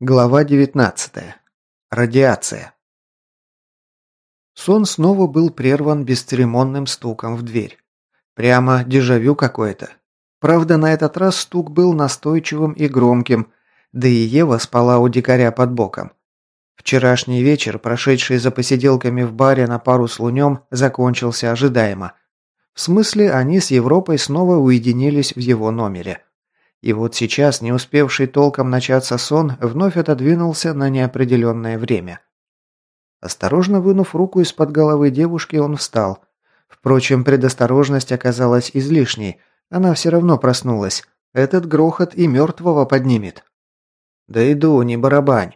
Глава 19. Радиация. Сон снова был прерван бесцеремонным стуком в дверь. Прямо дежавю какое-то. Правда, на этот раз стук был настойчивым и громким, да и Ева спала у дикаря под боком. Вчерашний вечер, прошедший за посиделками в баре на пару с лунем, закончился ожидаемо. В смысле, они с Европой снова уединились в его номере. И вот сейчас, не успевший толком начаться сон, вновь отодвинулся на неопределенное время. Осторожно вынув руку из-под головы девушки, он встал. Впрочем, предосторожность оказалась излишней. Она все равно проснулась. Этот грохот и мертвого поднимет. «Да иду, не барабань».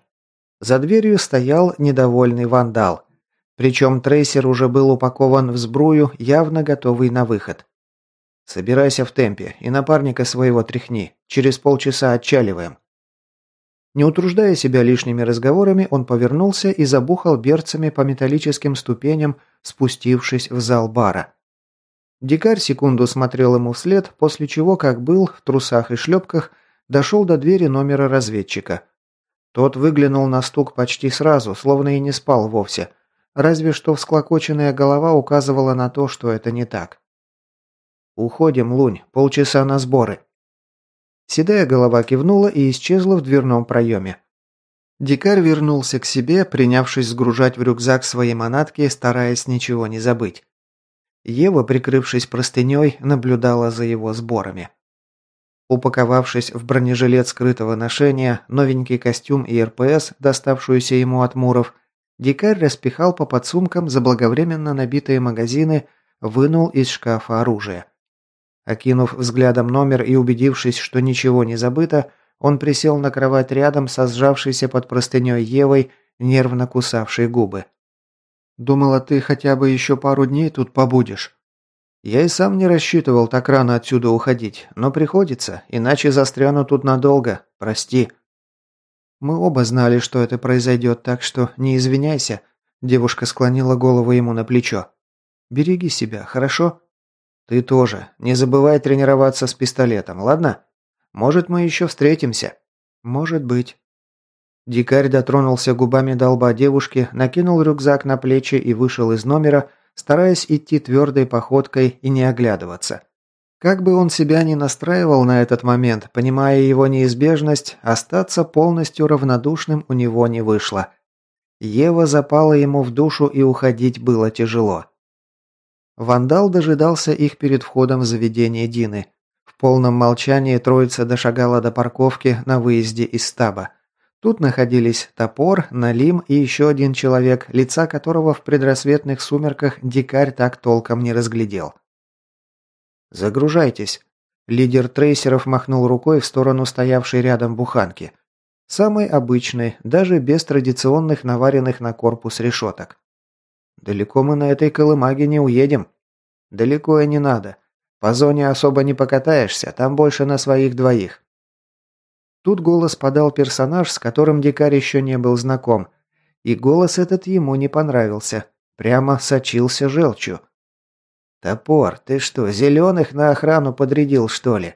За дверью стоял недовольный вандал. Причем трейсер уже был упакован в сбрую, явно готовый на выход. «Собирайся в темпе и напарника своего тряхни. Через полчаса отчаливаем». Не утруждая себя лишними разговорами, он повернулся и забухал берцами по металлическим ступеням, спустившись в зал бара. Дикарь секунду смотрел ему вслед, после чего, как был, в трусах и шлепках, дошел до двери номера разведчика. Тот выглянул на стук почти сразу, словно и не спал вовсе, разве что всклокоченная голова указывала на то, что это не так. «Уходим, Лунь, полчаса на сборы». Седая голова кивнула и исчезла в дверном проеме. Дикарь вернулся к себе, принявшись сгружать в рюкзак свои манатки, стараясь ничего не забыть. Ева, прикрывшись простыней, наблюдала за его сборами. Упаковавшись в бронежилет скрытого ношения, новенький костюм и РПС, доставшуюся ему от Муров, дикарь распихал по подсумкам заблаговременно набитые магазины, вынул из шкафа оружие. Окинув взглядом номер и убедившись, что ничего не забыто, он присел на кровать рядом со сжавшейся под простыней Евой, нервно кусавшей губы. «Думала, ты хотя бы еще пару дней тут побудешь». «Я и сам не рассчитывал так рано отсюда уходить, но приходится, иначе застряну тут надолго. Прости». «Мы оба знали, что это произойдет, так что не извиняйся», – девушка склонила голову ему на плечо. «Береги себя, хорошо?» «Ты тоже. Не забывай тренироваться с пистолетом, ладно? Может, мы еще встретимся?» «Может быть». Дикарь дотронулся губами до лба девушки, накинул рюкзак на плечи и вышел из номера, стараясь идти твердой походкой и не оглядываться. Как бы он себя ни настраивал на этот момент, понимая его неизбежность, остаться полностью равнодушным у него не вышло. Ева запала ему в душу и уходить было тяжело. Вандал дожидался их перед входом в заведение Дины. В полном молчании троица дошагала до парковки на выезде из стаба. Тут находились топор, налим и еще один человек, лица которого в предрассветных сумерках дикарь так толком не разглядел. «Загружайтесь». Лидер трейсеров махнул рукой в сторону стоявшей рядом буханки. Самый обычный, даже без традиционных наваренных на корпус решеток. Далеко мы на этой колымаге не уедем. Далеко и не надо. По зоне особо не покатаешься, там больше на своих двоих. Тут голос подал персонаж, с которым дикарь еще не был знаком. И голос этот ему не понравился. Прямо сочился желчью. «Топор, ты что, зеленых на охрану подрядил, что ли?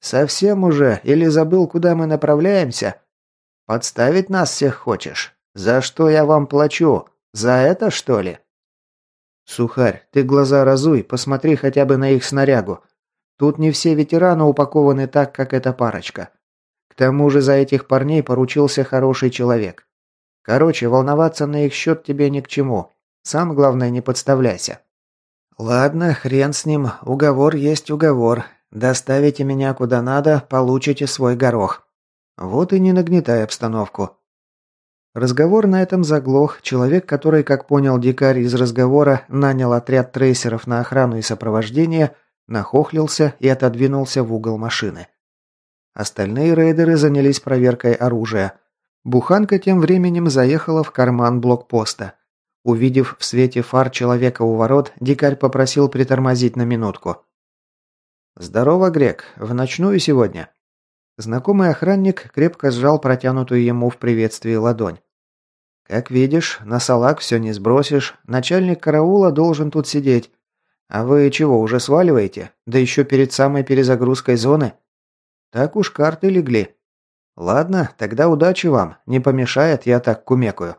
Совсем уже? Или забыл, куда мы направляемся? Подставить нас всех хочешь? За что я вам плачу? За это, что ли?» «Сухарь, ты глаза разуй, посмотри хотя бы на их снарягу. Тут не все ветераны упакованы так, как эта парочка. К тому же за этих парней поручился хороший человек. Короче, волноваться на их счет тебе ни к чему. Сам, главное, не подставляйся». «Ладно, хрен с ним. Уговор есть уговор. Доставите меня куда надо, получите свой горох. Вот и не нагнетай обстановку. Разговор на этом заглох. Человек, который, как понял дикарь из разговора, нанял отряд трейсеров на охрану и сопровождение, нахохлился и отодвинулся в угол машины. Остальные рейдеры занялись проверкой оружия. Буханка тем временем заехала в карман блокпоста. Увидев в свете фар человека у ворот, дикарь попросил притормозить на минутку. «Здорово, Грек. В ночную сегодня?» Знакомый охранник крепко сжал протянутую ему в приветствии ладонь. «Как видишь, на салак все не сбросишь. Начальник караула должен тут сидеть. А вы чего, уже сваливаете? Да еще перед самой перезагрузкой зоны?» «Так уж карты легли». Ладно, тогда удачи вам. Не помешает, я так кумекаю.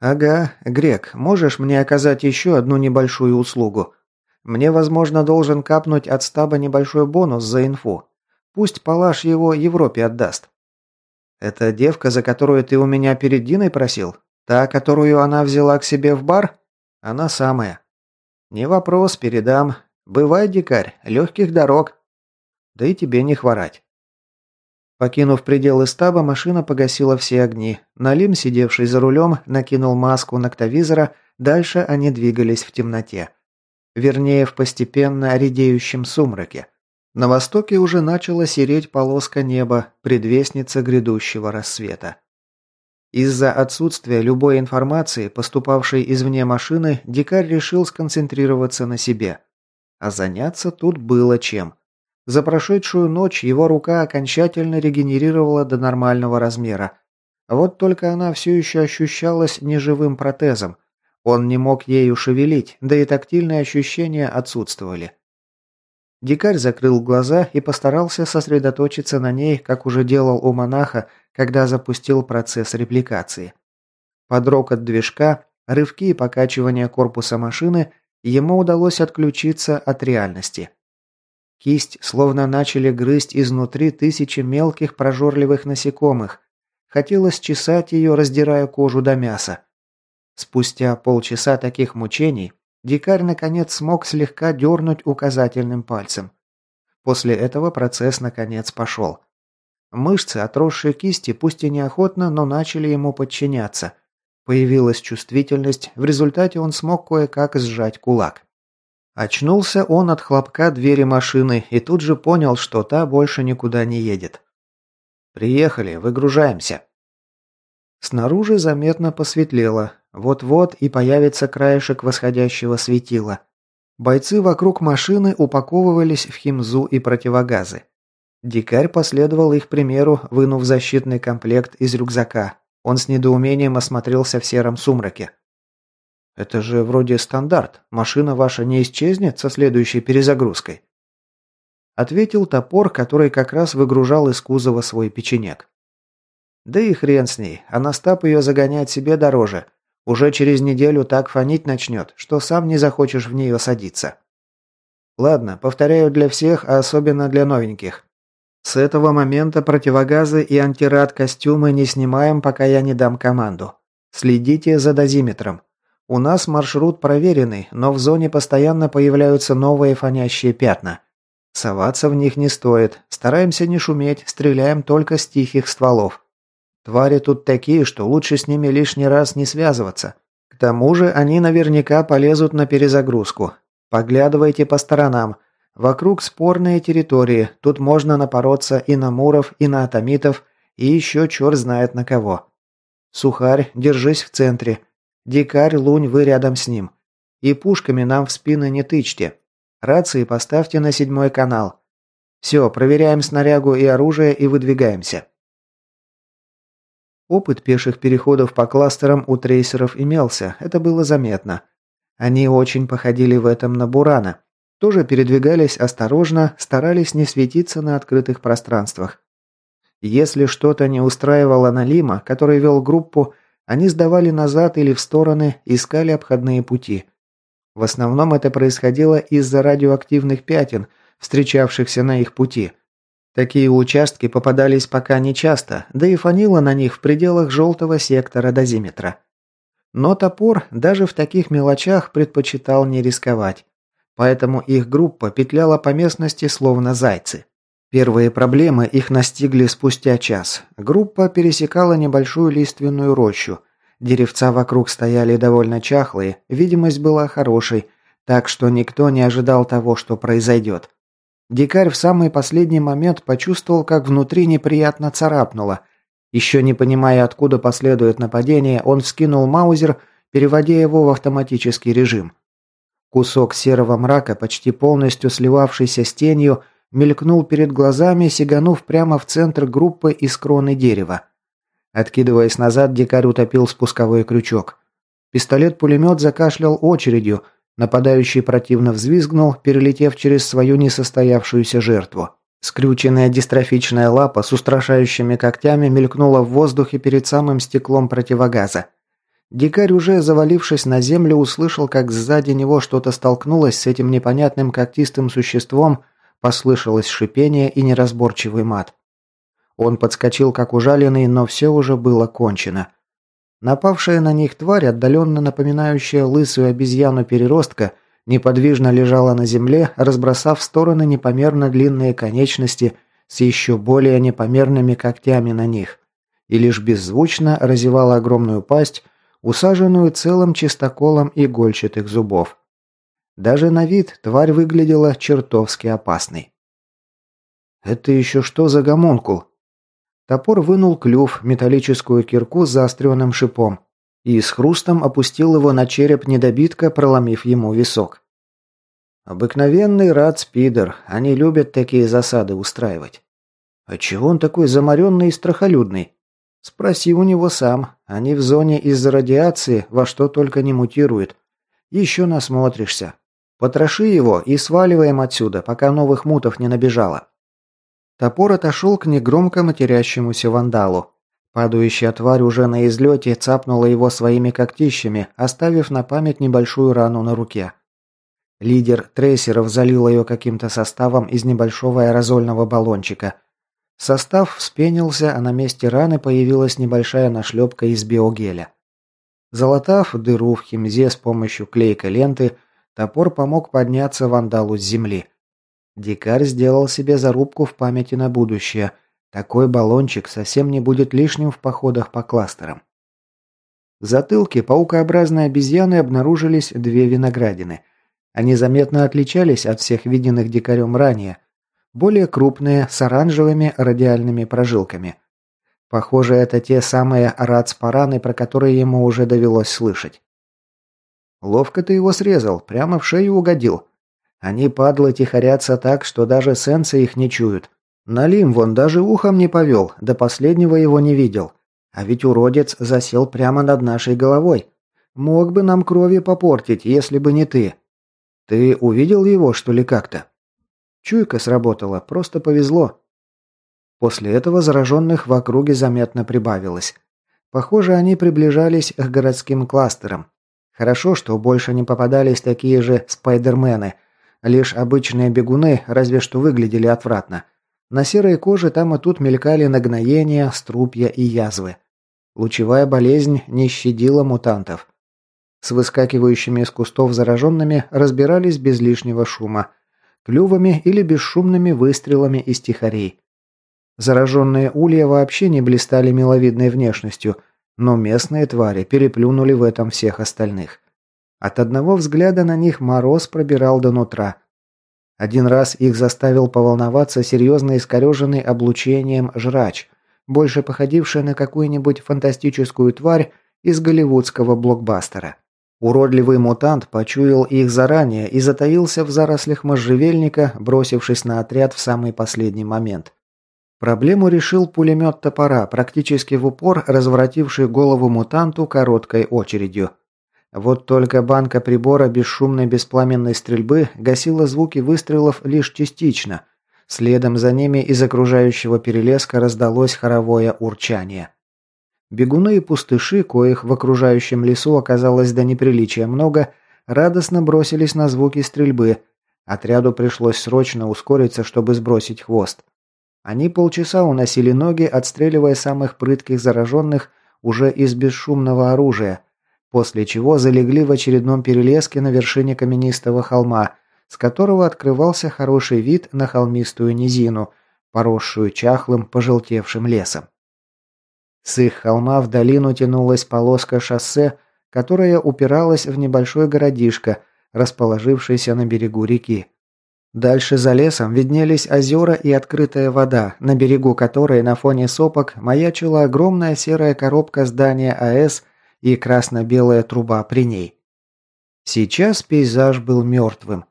Ага, Грек, можешь мне оказать еще одну небольшую услугу? Мне, возможно, должен капнуть от стаба небольшой бонус за инфу. Пусть Палаш его Европе отдаст. Это девка, за которую ты у меня перед Диной просил? Та, которую она взяла к себе в бар? Она самая. Не вопрос, передам. Бывай, дикарь, легких дорог. Да и тебе не хворать. Покинув пределы стаба, машина погасила все огни. Налим, сидевший за рулем, накинул маску ноктовизора, дальше они двигались в темноте. Вернее, в постепенно редеющем сумраке. На востоке уже начала сереть полоска неба, предвестница грядущего рассвета. Из-за отсутствия любой информации, поступавшей извне машины, дикарь решил сконцентрироваться на себе. А заняться тут было чем. За прошедшую ночь его рука окончательно регенерировала до нормального размера. Вот только она все еще ощущалась неживым протезом. Он не мог ею шевелить, да и тактильные ощущения отсутствовали. Дикарь закрыл глаза и постарался сосредоточиться на ней, как уже делал у монаха, когда запустил процесс репликации. Под рокот движка, рывки и покачивания корпуса машины ему удалось отключиться от реальности. Кисть словно начали грызть изнутри тысячи мелких прожорливых насекомых. Хотелось чесать ее, раздирая кожу до мяса. Спустя полчаса таких мучений дикарь наконец смог слегка дернуть указательным пальцем. После этого процесс наконец пошел. Мышцы, отросшие кисти, пусть и неохотно, но начали ему подчиняться. Появилась чувствительность, в результате он смог кое-как сжать кулак. Очнулся он от хлопка двери машины и тут же понял, что та больше никуда не едет. «Приехали, выгружаемся». Снаружи заметно посветлело. Вот-вот и появится краешек восходящего светила. Бойцы вокруг машины упаковывались в химзу и противогазы. Дикарь последовал их примеру, вынув защитный комплект из рюкзака. Он с недоумением осмотрелся в сером сумраке. Это же вроде стандарт. Машина ваша не исчезнет со следующей перезагрузкой. Ответил топор, который как раз выгружал из кузова свой печенек. Да и хрен с ней, а Настап ее загонять себе дороже. Уже через неделю так фонить начнет, что сам не захочешь в нее садиться. Ладно, повторяю для всех, а особенно для новеньких. С этого момента противогазы и антирад костюмы не снимаем, пока я не дам команду. Следите за дозиметром. У нас маршрут проверенный, но в зоне постоянно появляются новые фонящие пятна. Соваться в них не стоит. Стараемся не шуметь, стреляем только с тихих стволов. Твари тут такие, что лучше с ними лишний раз не связываться. К тому же они наверняка полезут на перезагрузку. Поглядывайте по сторонам. Вокруг спорные территории. Тут можно напороться и на муров, и на атомитов, и еще черт знает на кого. Сухарь, держись в центре. Дикарь, Лунь, вы рядом с ним. И пушками нам в спины не тычьте. Рации поставьте на седьмой канал. Все, проверяем снарягу и оружие и выдвигаемся. Опыт пеших переходов по кластерам у трейсеров имелся, это было заметно. Они очень походили в этом на Бурана. Тоже передвигались осторожно, старались не светиться на открытых пространствах. Если что-то не устраивало Налима, который вел группу, они сдавали назад или в стороны, искали обходные пути. В основном это происходило из-за радиоактивных пятен, встречавшихся на их пути. Такие участки попадались пока нечасто, да и фанило на них в пределах желтого сектора дозиметра. Но топор даже в таких мелочах предпочитал не рисковать. Поэтому их группа петляла по местности словно зайцы. Первые проблемы их настигли спустя час. Группа пересекала небольшую лиственную рощу. Деревца вокруг стояли довольно чахлые, видимость была хорошей, так что никто не ожидал того, что произойдет. Дикарь в самый последний момент почувствовал, как внутри неприятно царапнуло. Еще не понимая, откуда последует нападение, он вскинул маузер, переводя его в автоматический режим. Кусок серого мрака, почти полностью сливавшийся с тенью, мелькнул перед глазами, сиганув прямо в центр группы из кроны дерева. Откидываясь назад, дикарь утопил спусковой крючок. Пистолет-пулемет закашлял очередью, нападающий противно взвизгнул, перелетев через свою несостоявшуюся жертву. Скрюченная дистрофичная лапа с устрашающими когтями мелькнула в воздухе перед самым стеклом противогаза. Дикарь, уже завалившись на землю, услышал, как сзади него что-то столкнулось с этим непонятным когтистым существом, послышалось шипение и неразборчивый мат. Он подскочил, как ужаленный, но все уже было кончено. Напавшая на них тварь, отдаленно напоминающая лысую обезьяну-переростка, неподвижно лежала на земле, разбросав в стороны непомерно длинные конечности с еще более непомерными когтями на них, и лишь беззвучно разевала огромную пасть, усаженную целым чистоколом игольчатых зубов. Даже на вид тварь выглядела чертовски опасной. «Это еще что за гомункул?» Топор вынул клюв, металлическую кирку с заостренным шипом, и с хрустом опустил его на череп недобитка, проломив ему висок. Обыкновенный рад спидер, они любят такие засады устраивать. А чего он такой заморенный и страхолюдный? Спроси у него сам. Они в зоне из-за радиации во что только не мутируют. Еще насмотришься. Потроши его и сваливаем отсюда, пока новых мутов не набежало. Топор отошел к негромко матерящемуся вандалу. Падающая тварь уже на излете цапнула его своими когтищами, оставив на память небольшую рану на руке. Лидер трейсеров залил ее каким-то составом из небольшого аэрозольного баллончика – Состав вспенился, а на месте раны появилась небольшая нашлепка из биогеля. Залатав дыру в химзе с помощью клейкой ленты, топор помог подняться вандалу с земли. Дикарь сделал себе зарубку в памяти на будущее. Такой баллончик совсем не будет лишним в походах по кластерам. В затылке паукообразной обезьяны обнаружились две виноградины. Они заметно отличались от всех виденных дикарем ранее – более крупные, с оранжевыми радиальными прожилками. Похоже, это те самые рацпараны, про которые ему уже довелось слышать. Ловко ты его срезал, прямо в шею угодил. Они, падлы, тихорятся так, что даже сенсы их не чуют. Налим вон даже ухом не повел, до последнего его не видел. А ведь уродец засел прямо над нашей головой. Мог бы нам крови попортить, если бы не ты. Ты увидел его, что ли, как-то? Чуйка сработала, просто повезло. После этого зараженных в округе заметно прибавилось. Похоже, они приближались к городским кластерам. Хорошо, что больше не попадались такие же спайдермены. Лишь обычные бегуны разве что выглядели отвратно. На серой коже там и тут мелькали нагноения, струпья и язвы. Лучевая болезнь не щадила мутантов. С выскакивающими из кустов зараженными разбирались без лишнего шума клювами или бесшумными выстрелами из тихорей. Зараженные улья вообще не блистали миловидной внешностью, но местные твари переплюнули в этом всех остальных. От одного взгляда на них мороз пробирал до нутра. Один раз их заставил поволноваться серьезно искореженный облучением жрач, больше походивший на какую-нибудь фантастическую тварь из голливудского блокбастера. Уродливый мутант почуял их заранее и затаился в зарослях можжевельника, бросившись на отряд в самый последний момент. Проблему решил пулемет топора, практически в упор разворотивший голову мутанту короткой очередью. Вот только банка прибора бесшумной беспламенной стрельбы гасила звуки выстрелов лишь частично. Следом за ними из окружающего перелеска раздалось хоровое урчание. Бегуны и пустыши, коих в окружающем лесу оказалось до неприличия много, радостно бросились на звуки стрельбы. Отряду пришлось срочно ускориться, чтобы сбросить хвост. Они полчаса уносили ноги, отстреливая самых прытких зараженных уже из бесшумного оружия, после чего залегли в очередном перелеске на вершине каменистого холма, с которого открывался хороший вид на холмистую низину, поросшую чахлым, пожелтевшим лесом. С их холма в долину тянулась полоска шоссе, которая упиралась в небольшой городишко, расположившийся на берегу реки. Дальше за лесом виднелись озера и открытая вода, на берегу которой на фоне сопок маячила огромная серая коробка здания АЭС и красно-белая труба при ней. Сейчас пейзаж был мертвым.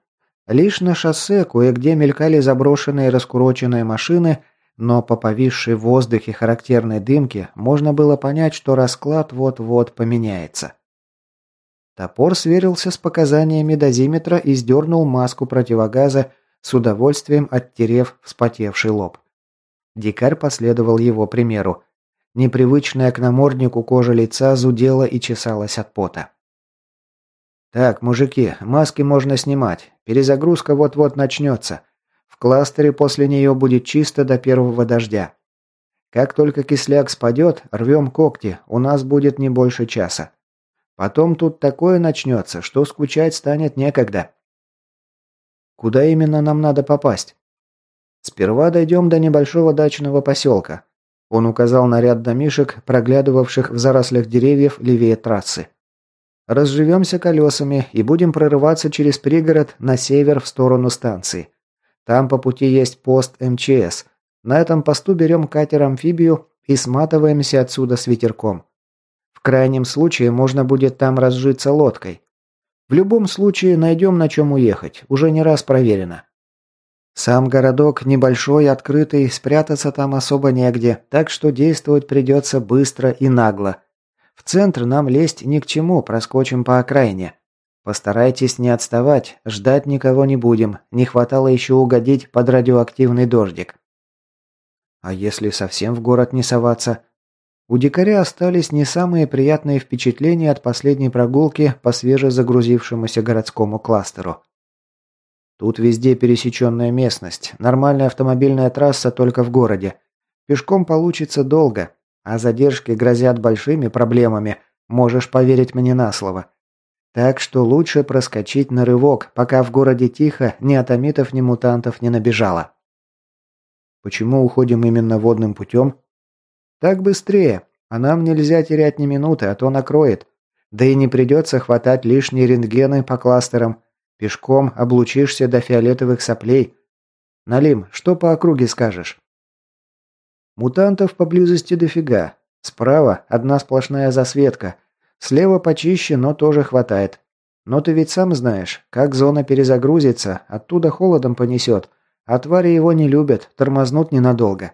Лишь на шоссе кое-где мелькали заброшенные раскуроченные машины – но по повисшей в воздухе характерной дымке можно было понять, что расклад вот-вот поменяется. Топор сверился с показаниями дозиметра и сдернул маску противогаза, с удовольствием оттерев вспотевший лоб. Дикарь последовал его примеру. Непривычная к наморднику кожа лица зудела и чесалась от пота. «Так, мужики, маски можно снимать. Перезагрузка вот-вот начнется. В кластере после нее будет чисто до первого дождя. Как только кисляк спадет, рвем когти, у нас будет не больше часа. Потом тут такое начнется, что скучать станет некогда. Куда именно нам надо попасть? Сперва дойдем до небольшого дачного поселка. Он указал на ряд домишек, проглядывавших в зарослях деревьев левее трассы. Разживемся колесами и будем прорываться через пригород на север в сторону станции. Там по пути есть пост МЧС. На этом посту берем катер-амфибию и сматываемся отсюда с ветерком. В крайнем случае можно будет там разжиться лодкой. В любом случае найдем на чем уехать, уже не раз проверено. Сам городок небольшой, открытый, спрятаться там особо негде, так что действовать придется быстро и нагло. В центр нам лезть ни к чему, проскочим по окраине. Постарайтесь не отставать, ждать никого не будем, не хватало еще угодить под радиоактивный дождик. А если совсем в город не соваться? У дикаря остались не самые приятные впечатления от последней прогулки по свежезагрузившемуся городскому кластеру. Тут везде пересеченная местность, нормальная автомобильная трасса только в городе. Пешком получится долго, а задержки грозят большими проблемами, можешь поверить мне на слово. Так что лучше проскочить на рывок, пока в городе тихо, ни атомитов, ни мутантов не набежало. Почему уходим именно водным путем? Так быстрее. А нам нельзя терять ни минуты, а то накроет. Да и не придется хватать лишние рентгены по кластерам. Пешком облучишься до фиолетовых соплей. Налим, что по округе скажешь? Мутантов поблизости дофига. Справа одна сплошная засветка. Слева почище, но тоже хватает. Но ты ведь сам знаешь, как зона перезагрузится, оттуда холодом понесет. А твари его не любят, тормознут ненадолго.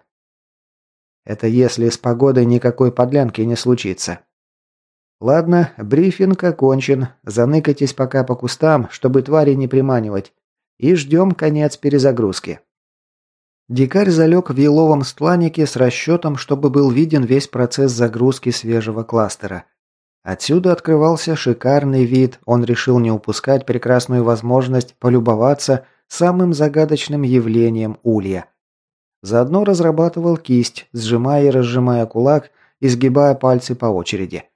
Это если с погодой никакой подлянки не случится. Ладно, брифинг окончен. Заныкайтесь пока по кустам, чтобы твари не приманивать. И ждем конец перезагрузки. Дикарь залег в еловом стланике с расчетом, чтобы был виден весь процесс загрузки свежего кластера. Отсюда открывался шикарный вид, он решил не упускать прекрасную возможность полюбоваться самым загадочным явлением улья. Заодно разрабатывал кисть, сжимая и разжимая кулак, изгибая пальцы по очереди.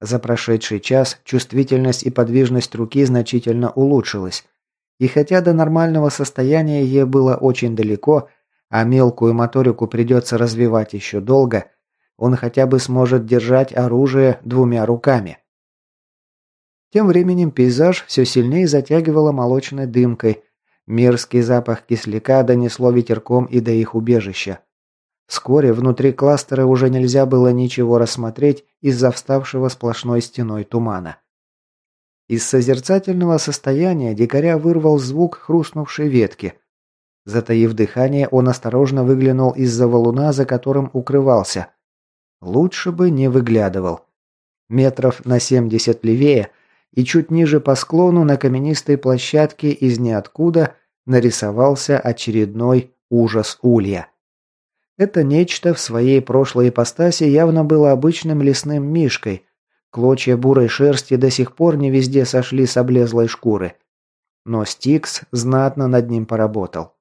За прошедший час чувствительность и подвижность руки значительно улучшилась. И хотя до нормального состояния ей было очень далеко, а мелкую моторику придется развивать еще долго, он хотя бы сможет держать оружие двумя руками. Тем временем пейзаж все сильнее затягивало молочной дымкой, Мерзкий запах кисляка донесло ветерком и до их убежища. Вскоре внутри кластера уже нельзя было ничего рассмотреть из-за вставшего сплошной стеной тумана. Из созерцательного состояния дикаря вырвал звук хрустнувшей ветки. Затаив дыхание, он осторожно выглянул из-за валуна, за которым укрывался. Лучше бы не выглядывал. Метров на семьдесят левее – и чуть ниже по склону на каменистой площадке из ниоткуда нарисовался очередной ужас улья. Это нечто в своей прошлой ипостаси явно было обычным лесным мишкой. Клочья бурой шерсти до сих пор не везде сошли с облезлой шкуры. Но Стикс знатно над ним поработал.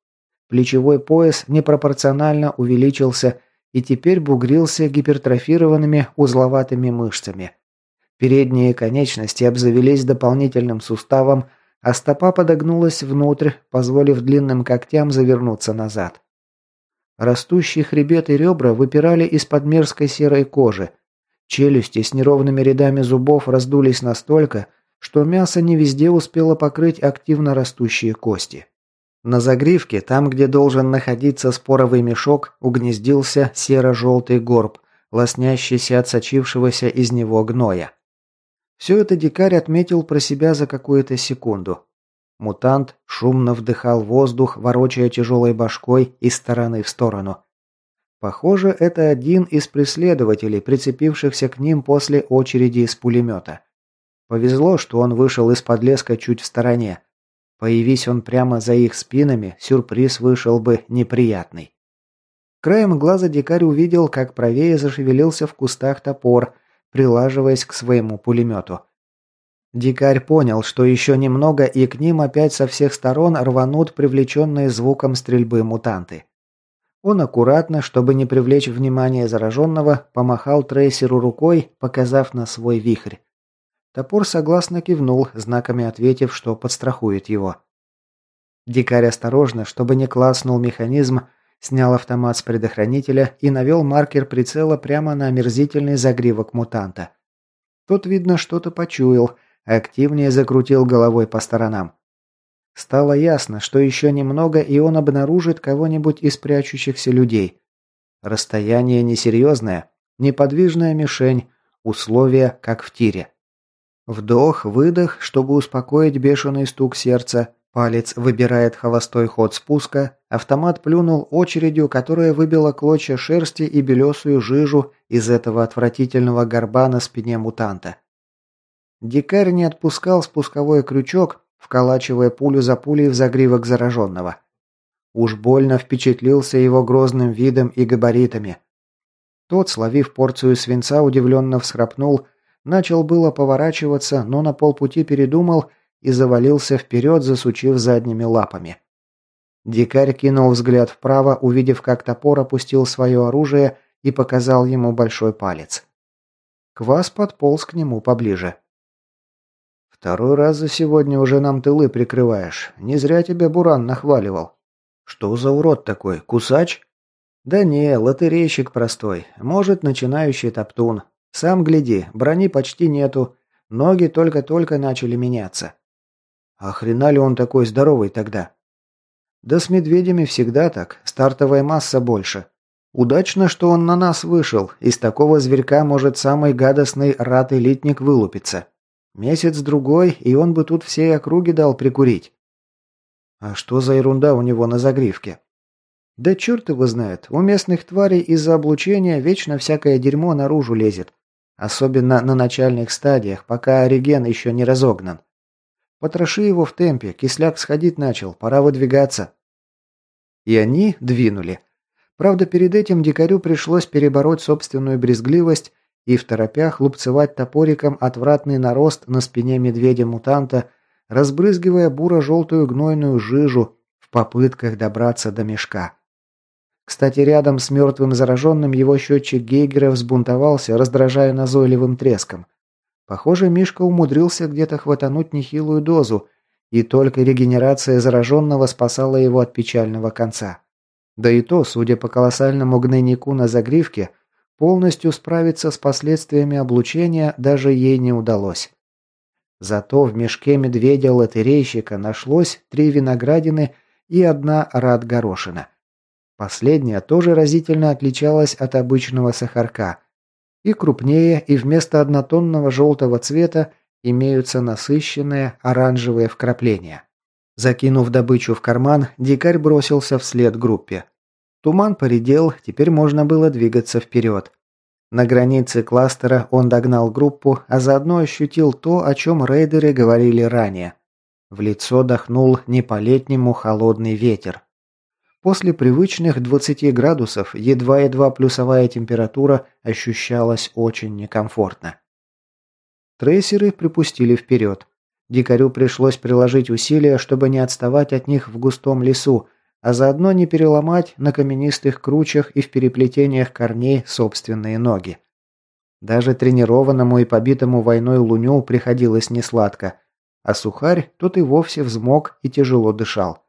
Плечевой пояс непропорционально увеличился и теперь бугрился гипертрофированными узловатыми мышцами – Передние конечности обзавелись дополнительным суставом, а стопа подогнулась внутрь, позволив длинным когтям завернуться назад. Растущий хребет и ребра выпирали из-под мерзкой серой кожи. Челюсти с неровными рядами зубов раздулись настолько, что мясо не везде успело покрыть активно растущие кости. На загривке, там, где должен находиться споровый мешок, угнездился серо-желтый горб, лоснящийся от сочившегося из него гноя. Все это дикарь отметил про себя за какую-то секунду. Мутант шумно вдыхал воздух, ворочая тяжелой башкой из стороны в сторону. Похоже, это один из преследователей, прицепившихся к ним после очереди из пулемета. Повезло, что он вышел из подлеска чуть в стороне. Появись он прямо за их спинами, сюрприз вышел бы неприятный. Краем глаза дикарь увидел, как правее зашевелился в кустах топор, прилаживаясь к своему пулемету. Дикарь понял, что еще немного, и к ним опять со всех сторон рванут привлеченные звуком стрельбы мутанты. Он аккуратно, чтобы не привлечь внимание зараженного, помахал трейсеру рукой, показав на свой вихрь. Топор согласно кивнул, знаками ответив, что подстрахует его. Дикарь осторожно, чтобы не класснул механизм, снял автомат с предохранителя и навел маркер прицела прямо на омерзительный загривок мутанта. Тот, видно, что-то почуял, активнее закрутил головой по сторонам. Стало ясно, что еще немного, и он обнаружит кого-нибудь из прячущихся людей. Расстояние несерьезное, неподвижная мишень, условия как в тире. Вдох, выдох, чтобы успокоить бешеный стук сердца. Палец выбирает холостой ход спуска. Автомат плюнул очередью, которая выбила клочья шерсти и белесую жижу из этого отвратительного горба на спине мутанта. Дикарь не отпускал спусковой крючок, вколачивая пулю за пулей в загривок зараженного. Уж больно впечатлился его грозным видом и габаритами. Тот, словив порцию свинца, удивленно всхрапнул, начал было поворачиваться, но на полпути передумал и завалился вперед, засучив задними лапами. Дикарь кинул взгляд вправо, увидев, как топор опустил свое оружие и показал ему большой палец. Квас подполз к нему поближе. Второй раз за сегодня уже нам тылы прикрываешь. Не зря тебя Буран нахваливал. Что за урод такой? Кусач? Да не, лотерейщик простой. Может, начинающий топтун. Сам гляди, брони почти нету. Ноги только-только начали меняться. А хрена ли он такой здоровый тогда? Да с медведями всегда так. Стартовая масса больше. Удачно, что он на нас вышел. Из такого зверька может самый гадостный рат-элитник вылупиться. Месяц-другой, и он бы тут всей округи дал прикурить. А что за ерунда у него на загривке? Да черт его знает, у местных тварей из-за облучения вечно всякое дерьмо наружу лезет. Особенно на начальных стадиях, пока реген еще не разогнан. Потроши его в темпе, кисляк сходить начал, пора выдвигаться. И они двинули. Правда, перед этим дикарю пришлось перебороть собственную брезгливость и в торопях лупцевать топориком отвратный нарост на спине медведя-мутанта, разбрызгивая буро-желтую гнойную жижу в попытках добраться до мешка. Кстати, рядом с мертвым зараженным его счетчик Гейгера взбунтовался, раздражая назойливым треском. Похоже, Мишка умудрился где-то хватануть нехилую дозу, и только регенерация зараженного спасала его от печального конца. Да и то, судя по колоссальному гнойнику на загривке, Полностью справиться с последствиями облучения даже ей не удалось. Зато в мешке медведя-лотерейщика нашлось три виноградины и одна рад-горошина. Последняя тоже разительно отличалась от обычного сахарка. И крупнее, и вместо однотонного желтого цвета имеются насыщенные оранжевые вкрапления. Закинув добычу в карман, дикарь бросился вслед группе. Туман поредел, теперь можно было двигаться вперед. На границе кластера он догнал группу, а заодно ощутил то, о чем рейдеры говорили ранее. В лицо дохнул не по-летнему холодный ветер. После привычных 20 градусов едва-едва плюсовая температура ощущалась очень некомфортно. Трейсеры припустили вперед. Дикарю пришлось приложить усилия, чтобы не отставать от них в густом лесу, а заодно не переломать на каменистых кручах и в переплетениях корней собственные ноги. Даже тренированному и побитому войной луню приходилось несладко, а сухарь тот и вовсе взмок и тяжело дышал.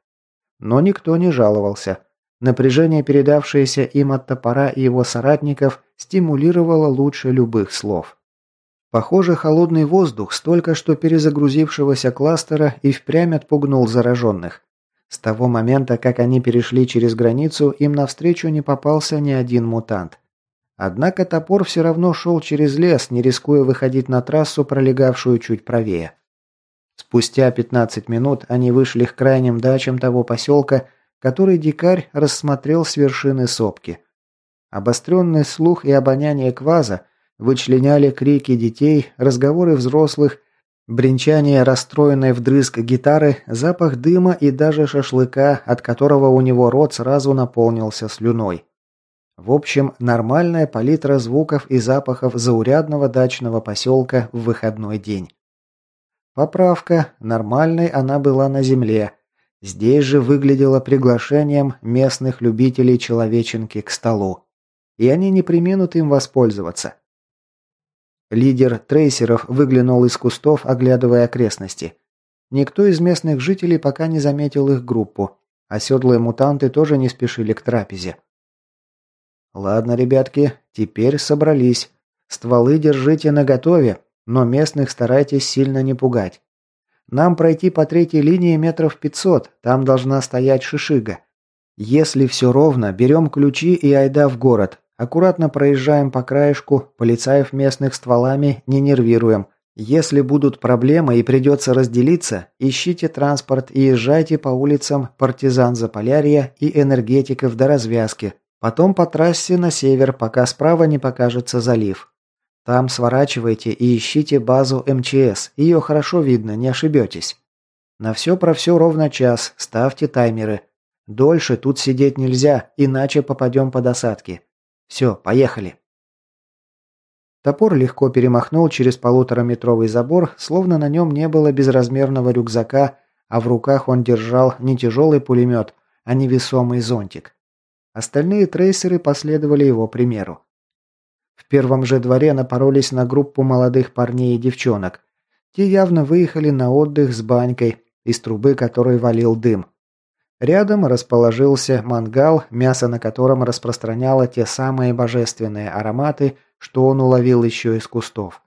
Но никто не жаловался. Напряжение, передавшееся им от топора и его соратников, стимулировало лучше любых слов. Похоже, холодный воздух столько что перезагрузившегося кластера и впрямь отпугнул зараженных. С того момента, как они перешли через границу, им навстречу не попался ни один мутант. Однако топор все равно шел через лес, не рискуя выходить на трассу, пролегавшую чуть правее. Спустя 15 минут они вышли к крайним дачам того поселка, который дикарь рассмотрел с вершины сопки. Обостренный слух и обоняние кваза вычленяли крики детей, разговоры взрослых Бринчание расстроенной вдрызг гитары, запах дыма и даже шашлыка, от которого у него рот сразу наполнился слюной. В общем, нормальная палитра звуков и запахов заурядного дачного поселка в выходной день. Поправка, нормальной она была на земле. Здесь же выглядела приглашением местных любителей человеченки к столу. И они не приминут им воспользоваться. Лидер трейсеров выглянул из кустов, оглядывая окрестности. Никто из местных жителей пока не заметил их группу. Оседлые мутанты тоже не спешили к трапезе. «Ладно, ребятки, теперь собрались. Стволы держите наготове, но местных старайтесь сильно не пугать. Нам пройти по третьей линии метров пятьсот, там должна стоять шишига. Если все ровно, берем ключи и айда в город. Аккуратно проезжаем по краешку, полицаев местных стволами не нервируем. Если будут проблемы и придется разделиться, ищите транспорт и езжайте по улицам Партизан Заполярья и Энергетиков до развязки. Потом по трассе на север, пока справа не покажется залив. Там сворачивайте и ищите базу МЧС. Ее хорошо видно, не ошибетесь. На все про все ровно час, ставьте таймеры. Дольше тут сидеть нельзя, иначе попадем под осадки. Все, поехали. Топор легко перемахнул через полутораметровый забор, словно на нем не было безразмерного рюкзака, а в руках он держал не тяжелый пулемет, а невесомый зонтик. Остальные трейсеры последовали его примеру. В первом же дворе напоролись на группу молодых парней и девчонок. Те явно выехали на отдых с банькой, из трубы которой валил дым. Рядом расположился мангал, мясо на котором распространяло те самые божественные ароматы, что он уловил еще из кустов.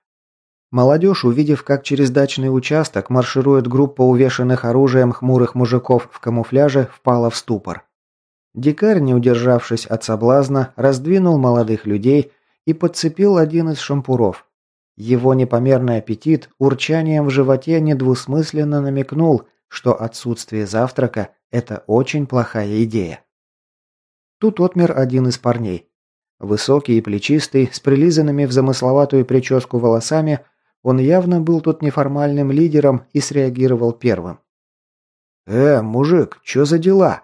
Молодежь, увидев, как через дачный участок марширует группа увешанных оружием хмурых мужиков в камуфляже, впала в ступор. Дикарь, не удержавшись от соблазна, раздвинул молодых людей и подцепил один из шампуров. Его непомерный аппетит урчанием в животе недвусмысленно намекнул, что отсутствие завтрака это очень плохая идея. Тут отмер один из парней. Высокий и плечистый, с прилизанными в замысловатую прическу волосами, он явно был тут неформальным лидером и среагировал первым. «Э, мужик, чё за дела?»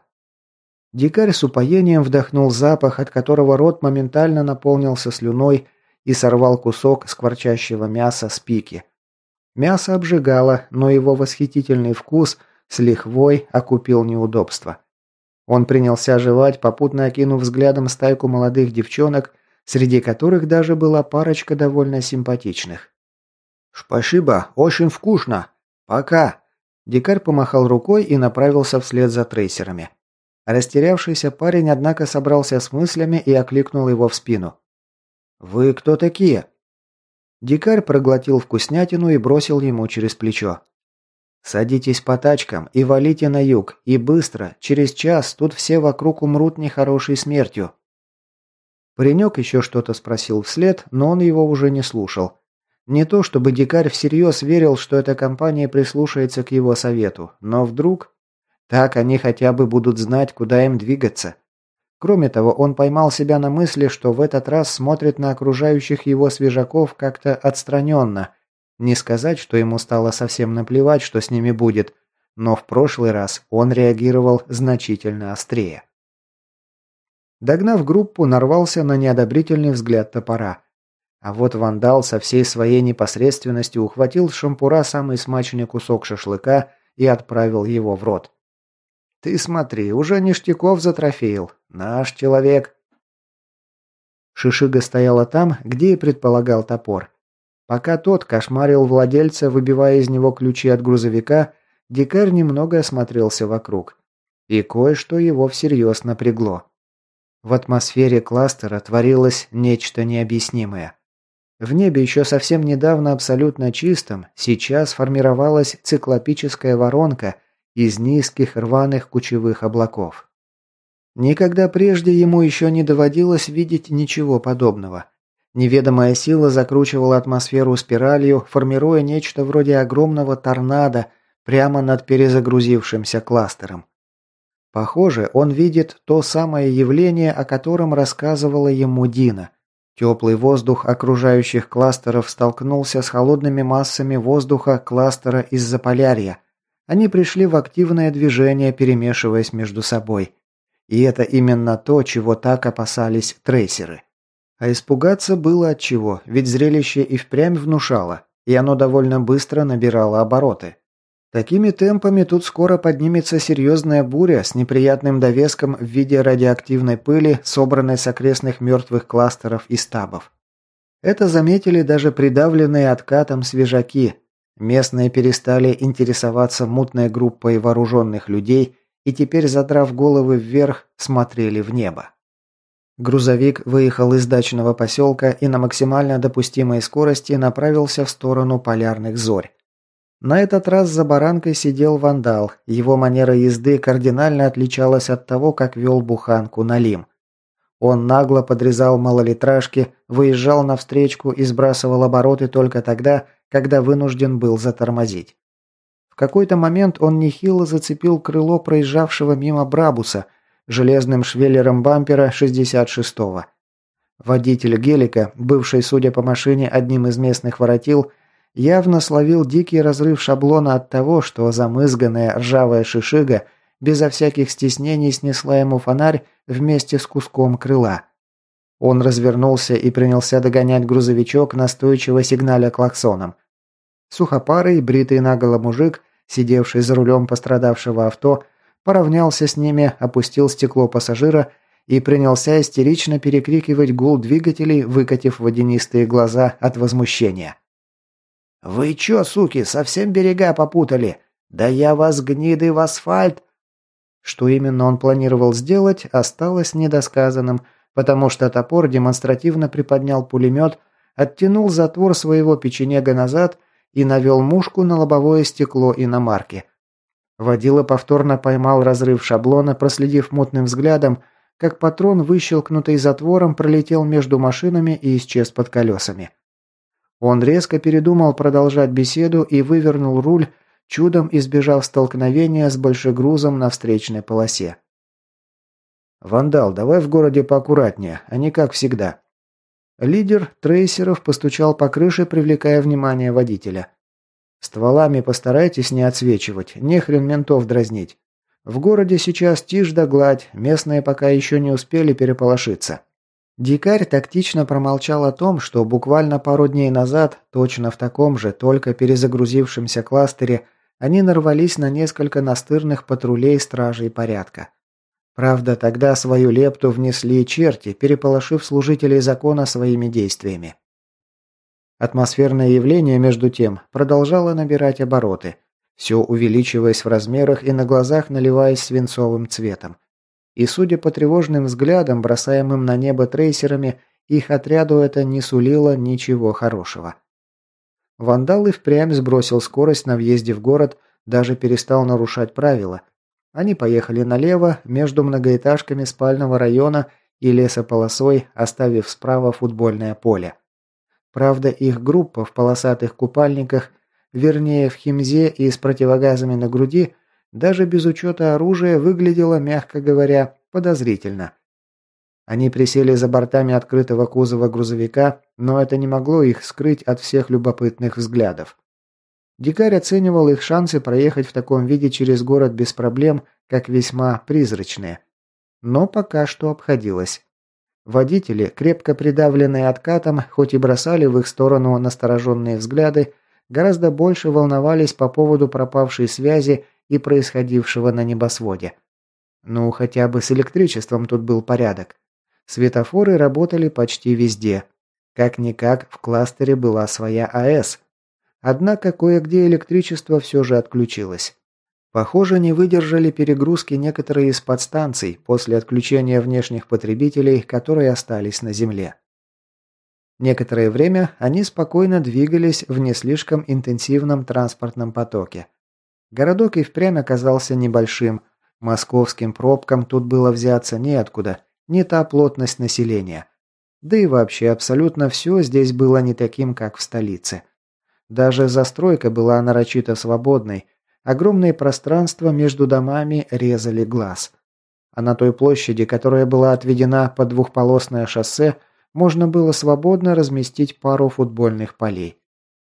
Дикарь с упоением вдохнул запах, от которого рот моментально наполнился слюной и сорвал кусок скворчащего мяса с пики. Мясо обжигало, но его восхитительный вкус – с лихвой окупил неудобства. Он принялся жевать, попутно окинув взглядом стайку молодых девчонок, среди которых даже была парочка довольно симпатичных. «Спасибо, очень вкусно! Пока!» Дикарь помахал рукой и направился вслед за трейсерами. Растерявшийся парень, однако, собрался с мыслями и окликнул его в спину. «Вы кто такие?» Дикарь проглотил вкуснятину и бросил ему через плечо. Садитесь по тачкам и валите на юг, и быстро, через час тут все вокруг умрут нехорошей смертью. Паренек еще что-то спросил вслед, но он его уже не слушал. Не то чтобы дикарь всерьез верил, что эта компания прислушается к его совету, но вдруг... Так они хотя бы будут знать, куда им двигаться. Кроме того, он поймал себя на мысли, что в этот раз смотрит на окружающих его свежаков как-то отстраненно – не сказать, что ему стало совсем наплевать, что с ними будет, но в прошлый раз он реагировал значительно острее. Догнав группу, нарвался на неодобрительный взгляд топора. А вот вандал со всей своей непосредственностью ухватил с шампура самый смачный кусок шашлыка и отправил его в рот. «Ты смотри, уже ништяков затрофеил. Наш человек». Шишига стояла там, где и предполагал топор. Пока тот кошмарил владельца, выбивая из него ключи от грузовика, дикарь немного осмотрелся вокруг. И кое-что его всерьез напрягло. В атмосфере кластера творилось нечто необъяснимое. В небе еще совсем недавно абсолютно чистом, сейчас формировалась циклопическая воронка из низких рваных кучевых облаков. Никогда прежде ему еще не доводилось видеть ничего подобного. Неведомая сила закручивала атмосферу спиралью, формируя нечто вроде огромного торнадо прямо над перезагрузившимся кластером. Похоже, он видит то самое явление, о котором рассказывала ему Дина. Теплый воздух окружающих кластеров столкнулся с холодными массами воздуха кластера из Заполярья. Они пришли в активное движение, перемешиваясь между собой. И это именно то, чего так опасались трейсеры. А испугаться было от чего, ведь зрелище и впрямь внушало, и оно довольно быстро набирало обороты. Такими темпами тут скоро поднимется серьезная буря с неприятным довеском в виде радиоактивной пыли, собранной с окрестных мертвых кластеров и стабов. Это заметили даже придавленные откатом свежаки. Местные перестали интересоваться мутной группой вооруженных людей и теперь, задрав головы вверх, смотрели в небо. Грузовик выехал из дачного поселка и на максимально допустимой скорости направился в сторону полярных зорь. На этот раз за баранкой сидел вандал. Его манера езды кардинально отличалась от того, как вел буханку Налим. Он нагло подрезал малолитражки, выезжал на встречку и сбрасывал обороты только тогда, когда вынужден был затормозить. В какой-то момент он нехило зацепил крыло проезжавшего мимо Брабуса – железным швеллером бампера 66-го. Водитель гелика, бывший, судя по машине, одним из местных воротил, явно словил дикий разрыв шаблона от того, что замызганная ржавая шишига безо всяких стеснений снесла ему фонарь вместе с куском крыла. Он развернулся и принялся догонять грузовичок, настойчиво сигналя клаксоном. Сухопарый, бритый наголо мужик, сидевший за рулем пострадавшего авто, поравнялся с ними, опустил стекло пассажира и принялся истерично перекрикивать гул двигателей, выкатив водянистые глаза от возмущения. «Вы чё, суки, совсем берега попутали? Да я вас, гниды, в асфальт!» Что именно он планировал сделать, осталось недосказанным, потому что топор демонстративно приподнял пулемет, оттянул затвор своего печенега назад и навел мушку на лобовое стекло иномарки – Водила повторно поймал разрыв шаблона, проследив мутным взглядом, как патрон, выщелкнутый затвором, пролетел между машинами и исчез под колесами. Он резко передумал продолжать беседу и вывернул руль, чудом избежав столкновения с большегрузом на встречной полосе. «Вандал, давай в городе поаккуратнее, а не как всегда». Лидер трейсеров постучал по крыше, привлекая внимание водителя. Стволами постарайтесь не отсвечивать, не хрен ментов дразнить. В городе сейчас тишь да гладь, местные пока еще не успели переполошиться. Дикарь тактично промолчал о том, что буквально пару дней назад, точно в таком же, только перезагрузившемся кластере, они нарвались на несколько настырных патрулей стражей порядка. Правда, тогда свою лепту внесли черти, переполошив служителей закона своими действиями. Атмосферное явление, между тем, продолжало набирать обороты, все увеличиваясь в размерах и на глазах наливаясь свинцовым цветом. И судя по тревожным взглядам, бросаемым на небо трейсерами, их отряду это не сулило ничего хорошего. Вандал и впрямь сбросил скорость на въезде в город, даже перестал нарушать правила. Они поехали налево, между многоэтажками спального района и лесополосой, оставив справа футбольное поле. Правда, их группа в полосатых купальниках, вернее, в химзе и с противогазами на груди, даже без учета оружия выглядела, мягко говоря, подозрительно. Они присели за бортами открытого кузова грузовика, но это не могло их скрыть от всех любопытных взглядов. Дикарь оценивал их шансы проехать в таком виде через город без проблем, как весьма призрачные. Но пока что обходилось. Водители, крепко придавленные откатом, хоть и бросали в их сторону настороженные взгляды, гораздо больше волновались по поводу пропавшей связи и происходившего на небосводе. Ну, хотя бы с электричеством тут был порядок. Светофоры работали почти везде. Как-никак в кластере была своя АЭС. Однако кое-где электричество все же отключилось. Похоже, не выдержали перегрузки некоторые из подстанций после отключения внешних потребителей, которые остались на Земле. Некоторое время они спокойно двигались в не слишком интенсивном транспортном потоке. Городок и впрямь оказался небольшим. Московским пробкам тут было взяться неоткуда, не та плотность населения. Да и вообще абсолютно все здесь было не таким, как в столице. Даже застройка была нарочито свободной, Огромные пространства между домами резали глаз. А на той площади, которая была отведена под двухполосное шоссе, можно было свободно разместить пару футбольных полей.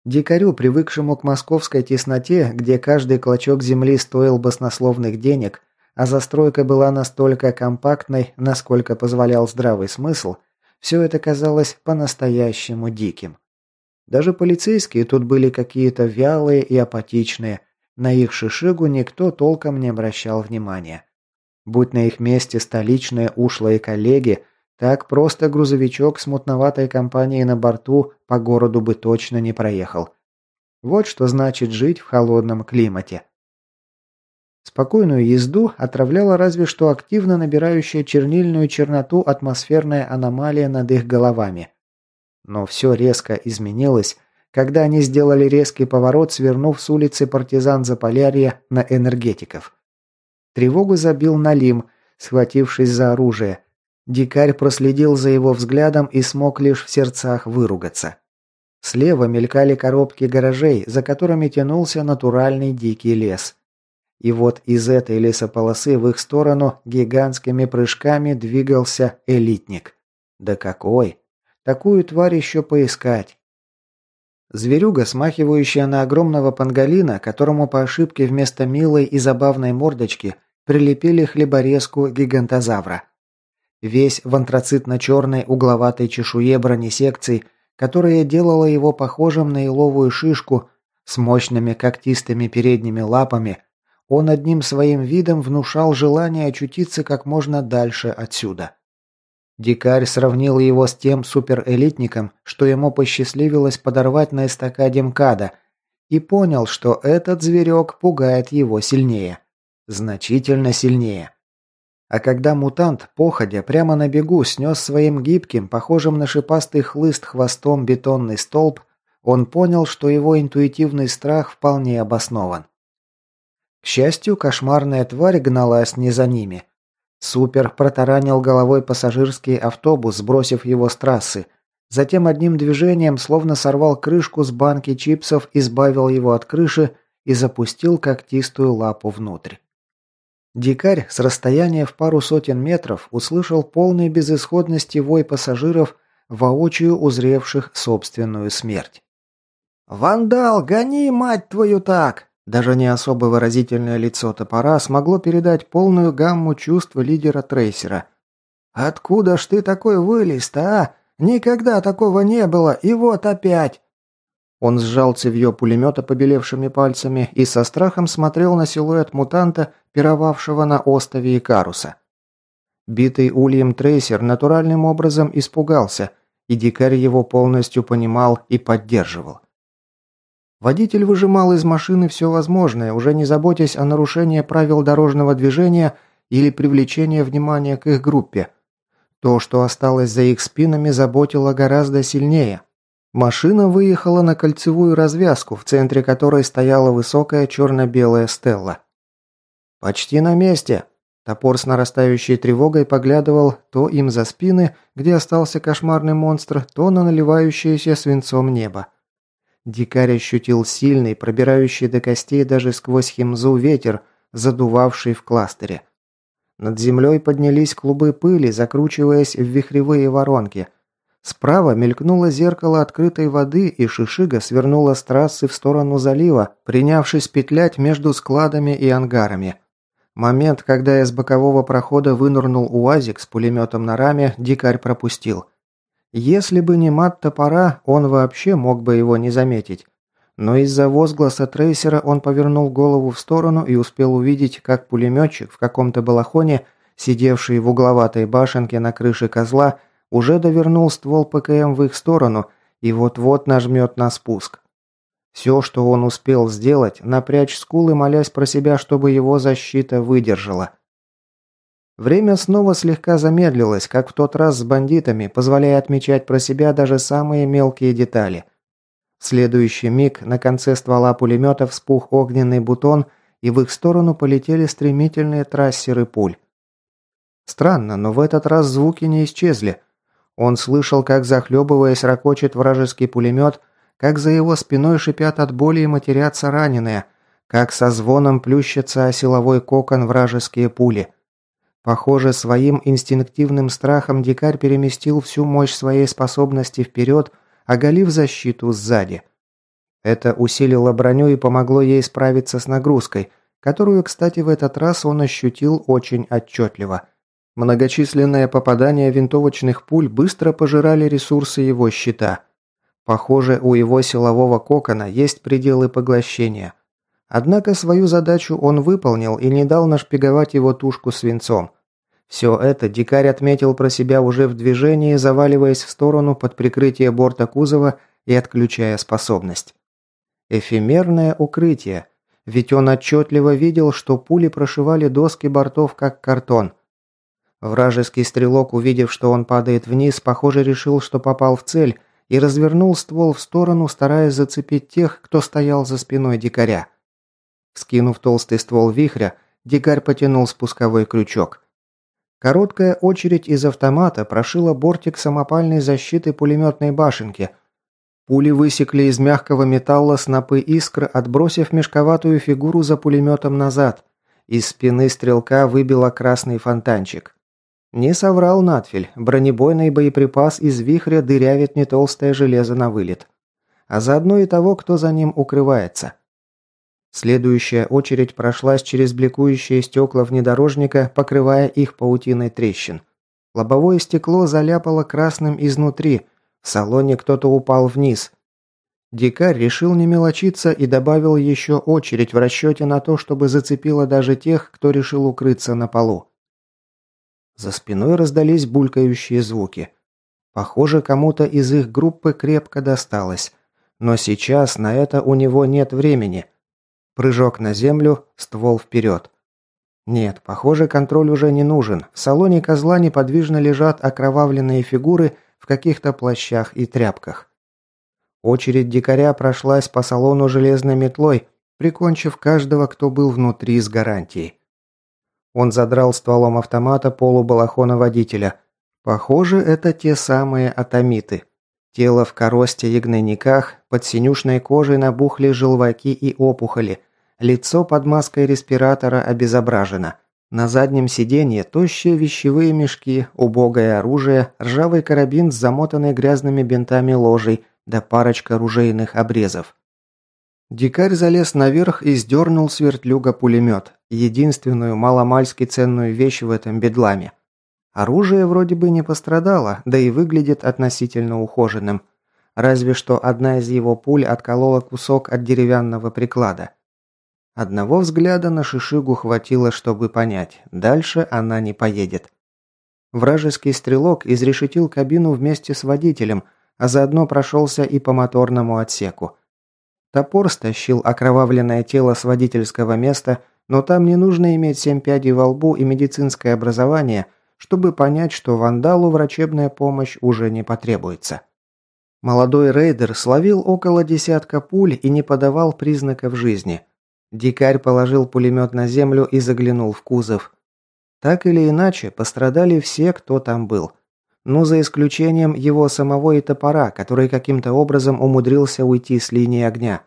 Дикарю, привыкшему к московской тесноте, где каждый клочок земли стоил баснословных денег, а застройка была настолько компактной, насколько позволял здравый смысл, все это казалось по-настоящему диким. Даже полицейские тут были какие-то вялые и апатичные, на их шишигу никто толком не обращал внимания. Будь на их месте столичные ушлые коллеги, так просто грузовичок с мутноватой компанией на борту по городу бы точно не проехал. Вот что значит жить в холодном климате. Спокойную езду отравляла разве что активно набирающая чернильную черноту атмосферная аномалия над их головами. Но все резко изменилось, когда они сделали резкий поворот, свернув с улицы партизан Заполярья на энергетиков. Тревогу забил Налим, схватившись за оружие – Дикарь проследил за его взглядом и смог лишь в сердцах выругаться. Слева мелькали коробки гаражей, за которыми тянулся натуральный дикий лес. И вот из этой лесополосы в их сторону гигантскими прыжками двигался элитник. Да какой! Такую тварь еще поискать. Зверюга, смахивающая на огромного панголина, которому по ошибке вместо милой и забавной мордочки прилепили хлеборезку гигантозавра. Весь в антрацитно-черной угловатой чешуе бронесекций, которая делала его похожим на еловую шишку с мощными когтистыми передними лапами, он одним своим видом внушал желание очутиться как можно дальше отсюда. Дикарь сравнил его с тем суперэлитником, что ему посчастливилось подорвать на эстакаде МКАДа, и понял, что этот зверек пугает его сильнее. Значительно сильнее. А когда мутант, походя, прямо на бегу снес своим гибким, похожим на шипастый хлыст хвостом бетонный столб, он понял, что его интуитивный страх вполне обоснован. К счастью, кошмарная тварь гналась не за ними. Супер протаранил головой пассажирский автобус, сбросив его с трассы. Затем одним движением словно сорвал крышку с банки чипсов, избавил его от крыши и запустил когтистую лапу внутрь. Дикарь с расстояния в пару сотен метров услышал полный безысходности вой пассажиров, воочию узревших собственную смерть. «Вандал, гони, мать твою, так!» Даже не особо выразительное лицо топора смогло передать полную гамму чувств лидера трейсера. «Откуда ж ты такой вылез-то, а? Никогда такого не было, и вот опять!» Он сжал цевьё пулемета побелевшими пальцами и со страхом смотрел на силуэт мутанта, пировавшего на остове Икаруса. Битый ульем трейсер натуральным образом испугался, и дикарь его полностью понимал и поддерживал. Водитель выжимал из машины все возможное, уже не заботясь о нарушении правил дорожного движения или привлечении внимания к их группе. То, что осталось за их спинами, заботило гораздо сильнее. Машина выехала на кольцевую развязку, в центре которой стояла высокая черно-белая стелла. «Почти на месте!» Топор с нарастающей тревогой поглядывал то им за спины, где остался кошмарный монстр, то на наливающееся свинцом небо. Дикарь ощутил сильный, пробирающий до костей даже сквозь химзу ветер, задувавший в кластере. Над землей поднялись клубы пыли, закручиваясь в вихревые воронки – Справа мелькнуло зеркало открытой воды, и Шишига свернула с трассы в сторону залива, принявшись петлять между складами и ангарами. Момент, когда из бокового прохода вынырнул УАЗик с пулеметом на раме, дикарь пропустил. Если бы не мат топора, он вообще мог бы его не заметить. Но из-за возгласа трейсера он повернул голову в сторону и успел увидеть, как пулеметчик в каком-то балахоне, сидевший в угловатой башенке на крыше козла, уже довернул ствол ПКМ в их сторону и вот-вот нажмет на спуск. Все, что он успел сделать, напрячь скулы, молясь про себя, чтобы его защита выдержала. Время снова слегка замедлилось, как в тот раз с бандитами, позволяя отмечать про себя даже самые мелкие детали. В следующий миг на конце ствола пулемета вспух огненный бутон, и в их сторону полетели стремительные трассеры пуль. Странно, но в этот раз звуки не исчезли, он слышал, как захлебываясь ракочет вражеский пулемет, как за его спиной шипят от боли и матерятся раненые, как со звоном плющится о силовой кокон вражеские пули. Похоже, своим инстинктивным страхом дикарь переместил всю мощь своей способности вперед, оголив защиту сзади. Это усилило броню и помогло ей справиться с нагрузкой, которую, кстати, в этот раз он ощутил очень отчетливо. Многочисленные попадания винтовочных пуль быстро пожирали ресурсы его щита. Похоже, у его силового кокона есть пределы поглощения. Однако свою задачу он выполнил и не дал нашпиговать его тушку свинцом. Все это дикарь отметил про себя уже в движении, заваливаясь в сторону под прикрытие борта кузова и отключая способность. Эфемерное укрытие, ведь он отчетливо видел, что пули прошивали доски бортов как картон. Вражеский стрелок, увидев, что он падает вниз, похоже, решил, что попал в цель, и развернул ствол в сторону, стараясь зацепить тех, кто стоял за спиной дикаря. Скинув толстый ствол вихря, дикарь потянул спусковой крючок. Короткая очередь из автомата прошила бортик самопальной защиты пулеметной башенки. Пули высекли из мягкого металла снопы искр, отбросив мешковатую фигуру за пулеметом назад. Из спины стрелка выбило красный фонтанчик. Не соврал надфиль, бронебойный боеприпас из вихря дырявит не толстое железо на вылет. А заодно и того, кто за ним укрывается. Следующая очередь прошлась через бликующие стекла внедорожника, покрывая их паутиной трещин. Лобовое стекло заляпало красным изнутри. В салоне кто-то упал вниз. Дикарь решил не мелочиться и добавил еще очередь в расчете на то, чтобы зацепило даже тех, кто решил укрыться на полу. За спиной раздались булькающие звуки. Похоже, кому-то из их группы крепко досталось. Но сейчас на это у него нет времени – Прыжок на землю, ствол вперед. Нет, похоже, контроль уже не нужен. В салоне козла неподвижно лежат окровавленные фигуры в каких-то плащах и тряпках. Очередь дикаря прошлась по салону железной метлой, прикончив каждого, кто был внутри с гарантией. Он задрал стволом автомата полубалахона водителя. Похоже, это те самые атомиты. Тело в коросте и гнойниках, под синюшной кожей набухли желваки и опухоли, Лицо под маской респиратора обезображено. На заднем сиденье тощие вещевые мешки, убогое оружие, ржавый карабин с замотанной грязными бинтами ложей, да парочка ружейных обрезов. Дикарь залез наверх и сдернул с вертлюга пулемет, единственную маломальски ценную вещь в этом бедламе. Оружие вроде бы не пострадало, да и выглядит относительно ухоженным. Разве что одна из его пуль отколола кусок от деревянного приклада. Одного взгляда на Шишигу хватило, чтобы понять, дальше она не поедет. Вражеский стрелок изрешетил кабину вместе с водителем, а заодно прошелся и по моторному отсеку. Топор стащил окровавленное тело с водительского места, но там не нужно иметь семь пядей во лбу и медицинское образование, чтобы понять, что вандалу врачебная помощь уже не потребуется. Молодой рейдер словил около десятка пуль и не подавал признаков жизни – Дикарь положил пулемет на землю и заглянул в кузов. Так или иначе, пострадали все, кто там был. Ну, за исключением его самого и топора, который каким-то образом умудрился уйти с линии огня.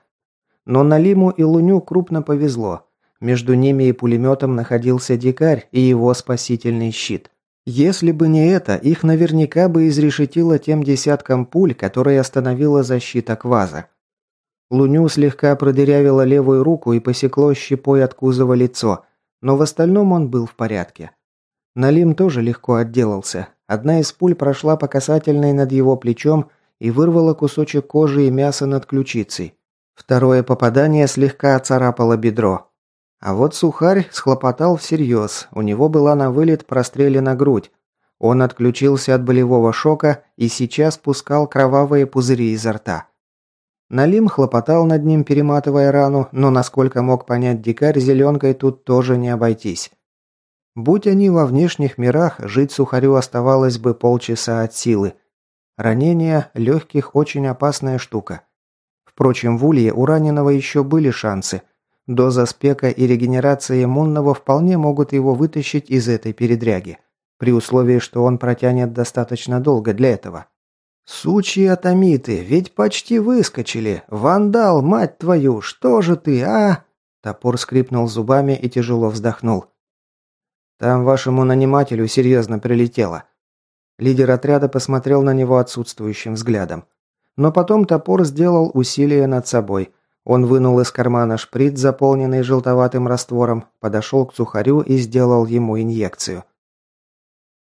Но Налиму и Луню крупно повезло. Между ними и пулеметом находился дикарь и его спасительный щит. Если бы не это, их наверняка бы изрешетило тем десятком пуль, которые остановила защита кваза. Луню слегка продырявило левую руку и посекло щепой от кузова лицо, но в остальном он был в порядке. Налим тоже легко отделался. Одна из пуль прошла по касательной над его плечом и вырвала кусочек кожи и мяса над ключицей. Второе попадание слегка оцарапало бедро. А вот сухарь схлопотал всерьез, у него была на вылет прострелена грудь. Он отключился от болевого шока и сейчас пускал кровавые пузыри изо рта. Налим хлопотал над ним, перематывая рану, но, насколько мог понять дикарь, зеленкой тут тоже не обойтись. Будь они во внешних мирах, жить сухарю оставалось бы полчаса от силы. Ранение легких очень опасная штука. Впрочем, в улье у раненого еще были шансы. Доза спека и регенерация иммунного вполне могут его вытащить из этой передряги, при условии, что он протянет достаточно долго для этого. «Сучьи атомиты, ведь почти выскочили! Вандал, мать твою, что же ты, а?» Топор скрипнул зубами и тяжело вздохнул. Там вашему нанимателю серьезно прилетело. Лидер отряда посмотрел на него отсутствующим взглядом. Но потом топор сделал усилие над собой. Он вынул из кармана шприц, заполненный желтоватым раствором, подошел к сухарю и сделал ему инъекцию.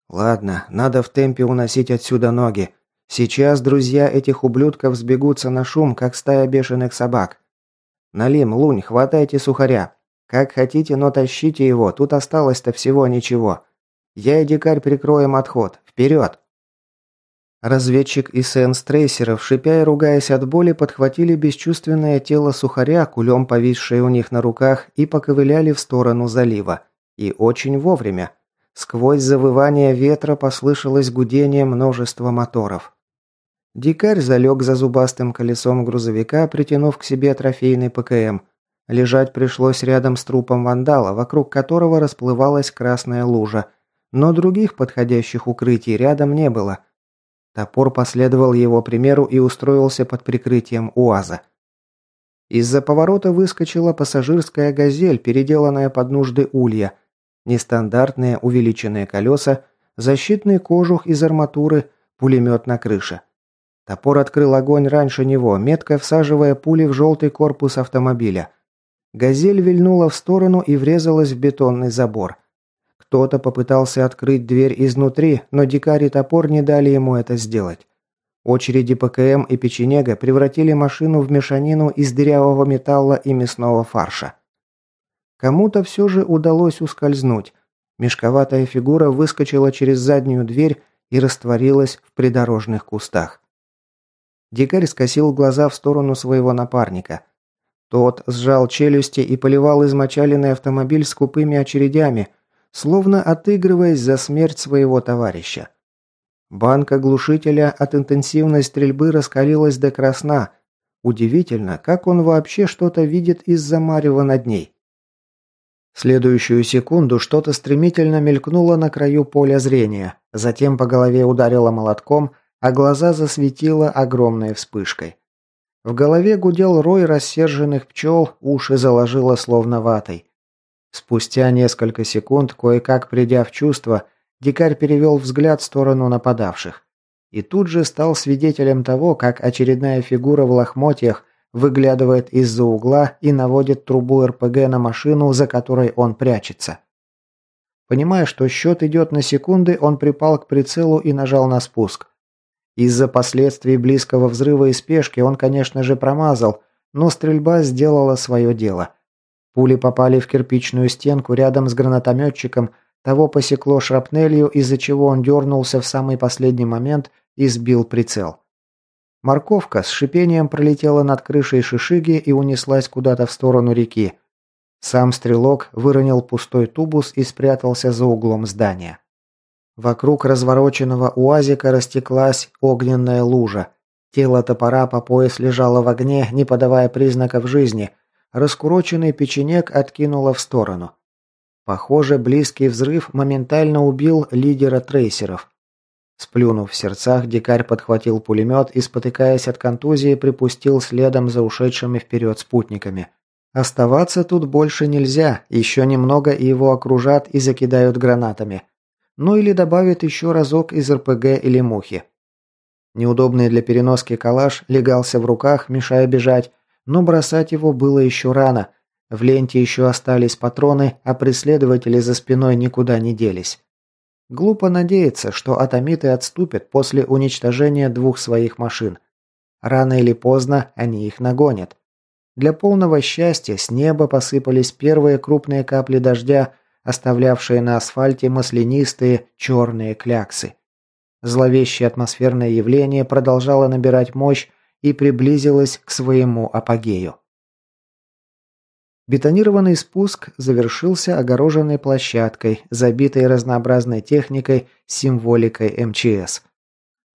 «Ладно, надо в темпе уносить отсюда ноги. Сейчас друзья этих ублюдков сбегутся на шум, как стая бешеных собак. Налим, Лунь, хватайте сухаря. Как хотите, но тащите его, тут осталось-то всего ничего. Я и дикарь прикроем отход. Вперед!» Разведчик и сенс трейсеров, шипя и ругаясь от боли, подхватили бесчувственное тело сухаря, кулем повисшее у них на руках, и поковыляли в сторону залива. И очень вовремя. Сквозь завывание ветра послышалось гудение множества моторов. Дикарь залег за зубастым колесом грузовика, притянув к себе трофейный ПКМ. Лежать пришлось рядом с трупом вандала, вокруг которого расплывалась красная лужа, но других подходящих укрытий рядом не было. Топор последовал его примеру и устроился под прикрытием УАЗа. Из-за поворота выскочила пассажирская «Газель», переделанная под нужды улья. Нестандартные увеличенные колеса, защитный кожух из арматуры, пулемет на крыше. Топор открыл огонь раньше него, метко всаживая пули в желтый корпус автомобиля. «Газель» вильнула в сторону и врезалась в бетонный забор. Кто-то попытался открыть дверь изнутри, но дикарь и топор не дали ему это сделать. Очереди ПКМ и печенега превратили машину в мешанину из дырявого металла и мясного фарша. Кому-то все же удалось ускользнуть. Мешковатая фигура выскочила через заднюю дверь и растворилась в придорожных кустах. Дикарь скосил глаза в сторону своего напарника. Тот сжал челюсти и поливал измочаленный автомобиль скупыми очередями, словно отыгрываясь за смерть своего товарища. Банка глушителя от интенсивной стрельбы раскалилась до красна. Удивительно, как он вообще что-то видит из-за марева над ней. В следующую секунду что-то стремительно мелькнуло на краю поля зрения, затем по голове ударило молотком – а глаза засветило огромной вспышкой. В голове гудел рой рассерженных пчел, уши заложило словно ватой. Спустя несколько секунд, кое-как придя в чувство, дикарь перевел взгляд в сторону нападавших. И тут же стал свидетелем того, как очередная фигура в лохмотьях выглядывает из-за угла и наводит трубу РПГ на машину, за которой он прячется. Понимая, что счет идет на секунды, он припал к прицелу и нажал на спуск. Из-за последствий близкого взрыва и спешки он, конечно же, промазал, но стрельба сделала свое дело. Пули попали в кирпичную стенку рядом с гранатометчиком, того посекло шрапнелью, из-за чего он дернулся в самый последний момент и сбил прицел. Морковка с шипением пролетела над крышей шишиги и унеслась куда-то в сторону реки. Сам стрелок выронил пустой тубус и спрятался за углом здания. Вокруг развороченного уазика растеклась огненная лужа. Тело топора по пояс лежало в огне, не подавая признаков жизни. Раскуроченный печенек откинуло в сторону. Похоже, близкий взрыв моментально убил лидера трейсеров. Сплюнув в сердцах, дикарь подхватил пулемет и, спотыкаясь от контузии, припустил следом за ушедшими вперед спутниками. Оставаться тут больше нельзя, еще немного и его окружат и закидают гранатами ну или добавит еще разок из РПГ или мухи. Неудобный для переноски калаш легался в руках, мешая бежать, но бросать его было еще рано. В ленте еще остались патроны, а преследователи за спиной никуда не делись. Глупо надеяться, что атомиты отступят после уничтожения двух своих машин. Рано или поздно они их нагонят. Для полного счастья с неба посыпались первые крупные капли дождя, оставлявшие на асфальте маслянистые черные кляксы. Зловещее атмосферное явление продолжало набирать мощь и приблизилось к своему апогею. Бетонированный спуск завершился огороженной площадкой, забитой разнообразной техникой с символикой МЧС.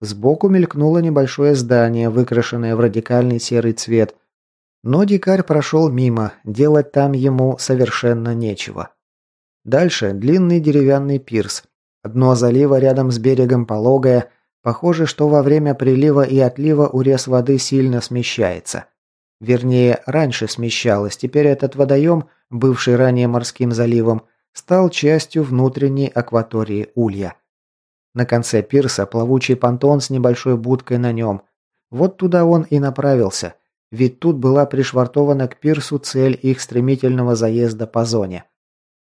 Сбоку мелькнуло небольшое здание, выкрашенное в радикальный серый цвет. Но дикарь прошел мимо, делать там ему совершенно нечего. Дальше длинный деревянный пирс. Дно залива рядом с берегом пологое. Похоже, что во время прилива и отлива урез воды сильно смещается. Вернее, раньше смещалось, теперь этот водоем, бывший ранее морским заливом, стал частью внутренней акватории Улья. На конце пирса плавучий понтон с небольшой будкой на нем. Вот туда он и направился, ведь тут была пришвартована к пирсу цель их стремительного заезда по зоне.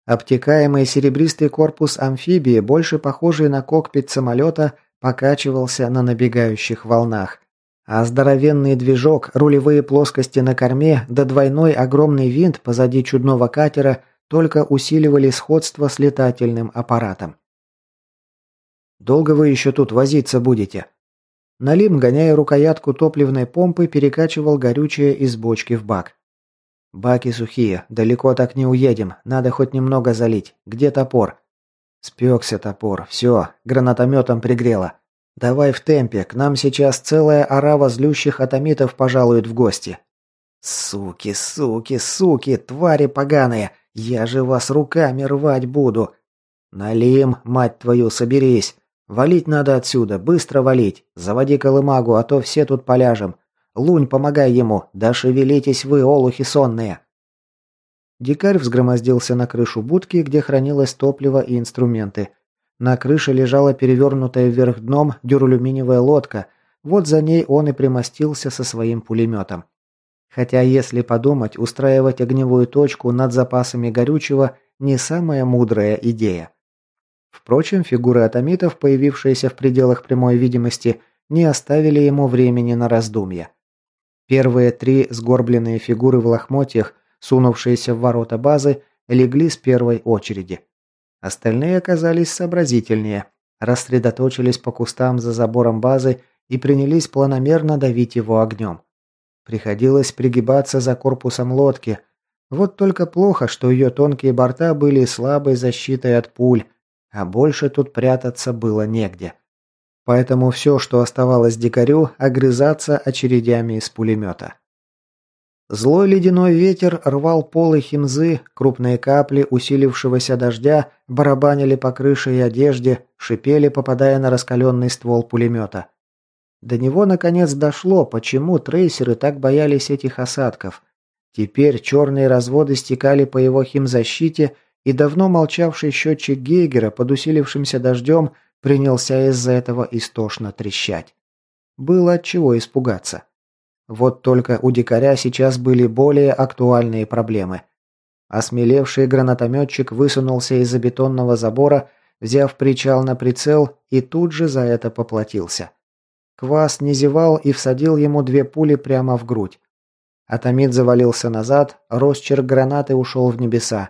Обтекаемый серебристый корпус амфибии, больше похожий на кокпит самолета, покачивался на набегающих волнах. А здоровенный движок, рулевые плоскости на корме да двойной огромный винт позади чудного катера только усиливали сходство с летательным аппаратом. «Долго вы еще тут возиться будете?» Налим, гоняя рукоятку топливной помпы, перекачивал горючее из бочки в бак. «Баки сухие, далеко так не уедем, надо хоть немного залить. Где топор?» «Спекся топор, все, гранатометом пригрело. Давай в темпе, к нам сейчас целая орава злющих атомитов пожалует в гости». «Суки, суки, суки, твари поганые, я же вас руками рвать буду!» «Налим, мать твою, соберись! Валить надо отсюда, быстро валить! Заводи колымагу, а то все тут поляжем. Лунь, помогай ему! Да шевелитесь вы, олухи сонные!» Дикарь взгромоздился на крышу будки, где хранилось топливо и инструменты. На крыше лежала перевернутая вверх дном дюралюминиевая лодка. Вот за ней он и примостился со своим пулеметом. Хотя, если подумать, устраивать огневую точку над запасами горючего не самая мудрая идея. Впрочем, фигуры атомитов, появившиеся в пределах прямой видимости, не оставили ему времени на раздумья. Первые три сгорбленные фигуры в лохмотьях, сунувшиеся в ворота базы, легли с первой очереди. Остальные оказались сообразительнее, рассредоточились по кустам за забором базы и принялись планомерно давить его огнем. Приходилось пригибаться за корпусом лодки. Вот только плохо, что ее тонкие борта были слабой защитой от пуль, а больше тут прятаться было негде. Поэтому все, что оставалось дикарю, огрызаться очередями из пулемета. Злой ледяной ветер рвал полы химзы, крупные капли усилившегося дождя барабанили по крыше и одежде, шипели, попадая на раскаленный ствол пулемета. До него наконец дошло, почему трейсеры так боялись этих осадков. Теперь черные разводы стекали по его химзащите, и давно молчавший счетчик Гейгера под усилившимся дождем принялся из-за этого истошно трещать. Было от чего испугаться. Вот только у дикаря сейчас были более актуальные проблемы. Осмелевший гранатометчик высунулся из-за бетонного забора, взяв причал на прицел и тут же за это поплатился. Квас не зевал и всадил ему две пули прямо в грудь. Атомид завалился назад, росчерк гранаты ушел в небеса.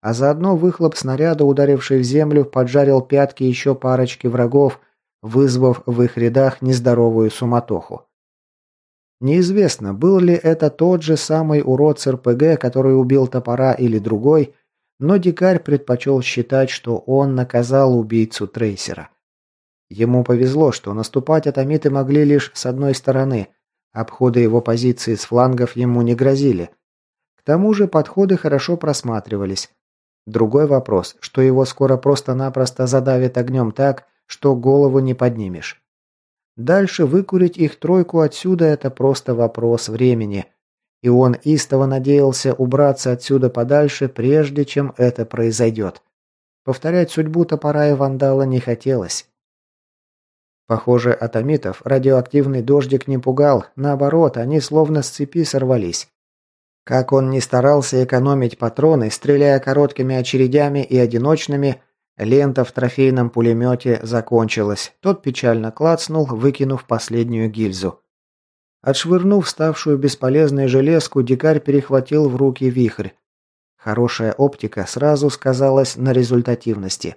А заодно выхлоп снаряда, ударивший в землю, поджарил пятки еще парочки врагов, вызвав в их рядах нездоровую суматоху. Неизвестно, был ли это тот же самый урод с РПГ, который убил топора или другой, но дикарь предпочел считать, что он наказал убийцу трейсера. Ему повезло, что наступать атомиты могли лишь с одной стороны, обходы его позиции с флангов ему не грозили. К тому же подходы хорошо просматривались. Другой вопрос, что его скоро просто-напросто задавит огнем так, что голову не поднимешь. Дальше выкурить их тройку отсюда – это просто вопрос времени. И он истово надеялся убраться отсюда подальше, прежде чем это произойдет. Повторять судьбу топора и вандала не хотелось. Похоже, атомитов радиоактивный дождик не пугал, наоборот, они словно с цепи сорвались. Как он ни старался экономить патроны, стреляя короткими очередями и одиночными, лента в трофейном пулемете закончилась. Тот печально клацнул, выкинув последнюю гильзу. Отшвырнув ставшую бесполезной железку, дикарь перехватил в руки вихрь. Хорошая оптика сразу сказалась на результативности.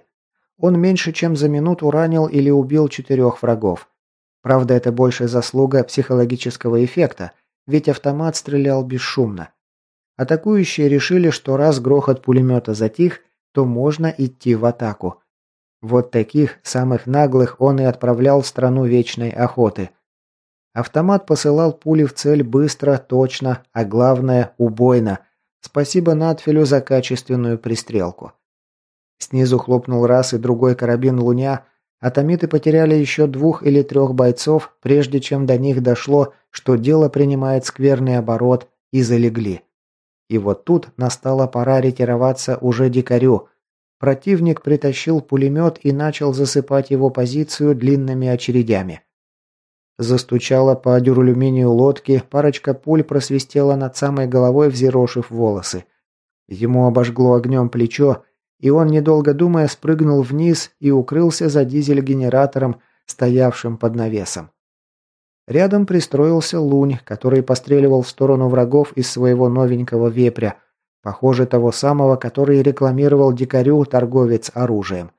Он меньше чем за минуту ранил или убил четырех врагов. Правда, это больше заслуга психологического эффекта, ведь автомат стрелял бесшумно. Атакующие решили, что раз грохот пулемета затих, то можно идти в атаку. Вот таких, самых наглых, он и отправлял в страну вечной охоты. Автомат посылал пули в цель быстро, точно, а главное – убойно. Спасибо Натфелю за качественную пристрелку. Снизу хлопнул раз и другой карабин «Луня», Атомиты потеряли еще двух или трех бойцов, прежде чем до них дошло, что дело принимает скверный оборот, и залегли. И вот тут настала пора ретироваться уже дикарю, противник притащил пулемет и начал засыпать его позицию длинными очередями. Застучала по дюралюминию лодки, парочка пуль просвистела над самой головой, взъерошив волосы. Ему обожгло огнем плечо, и он, недолго думая, спрыгнул вниз и укрылся за дизель-генератором, стоявшим под навесом. Рядом пристроился лунь, который постреливал в сторону врагов из своего новенького вепря, похоже того самого, который рекламировал дикарю торговец оружием.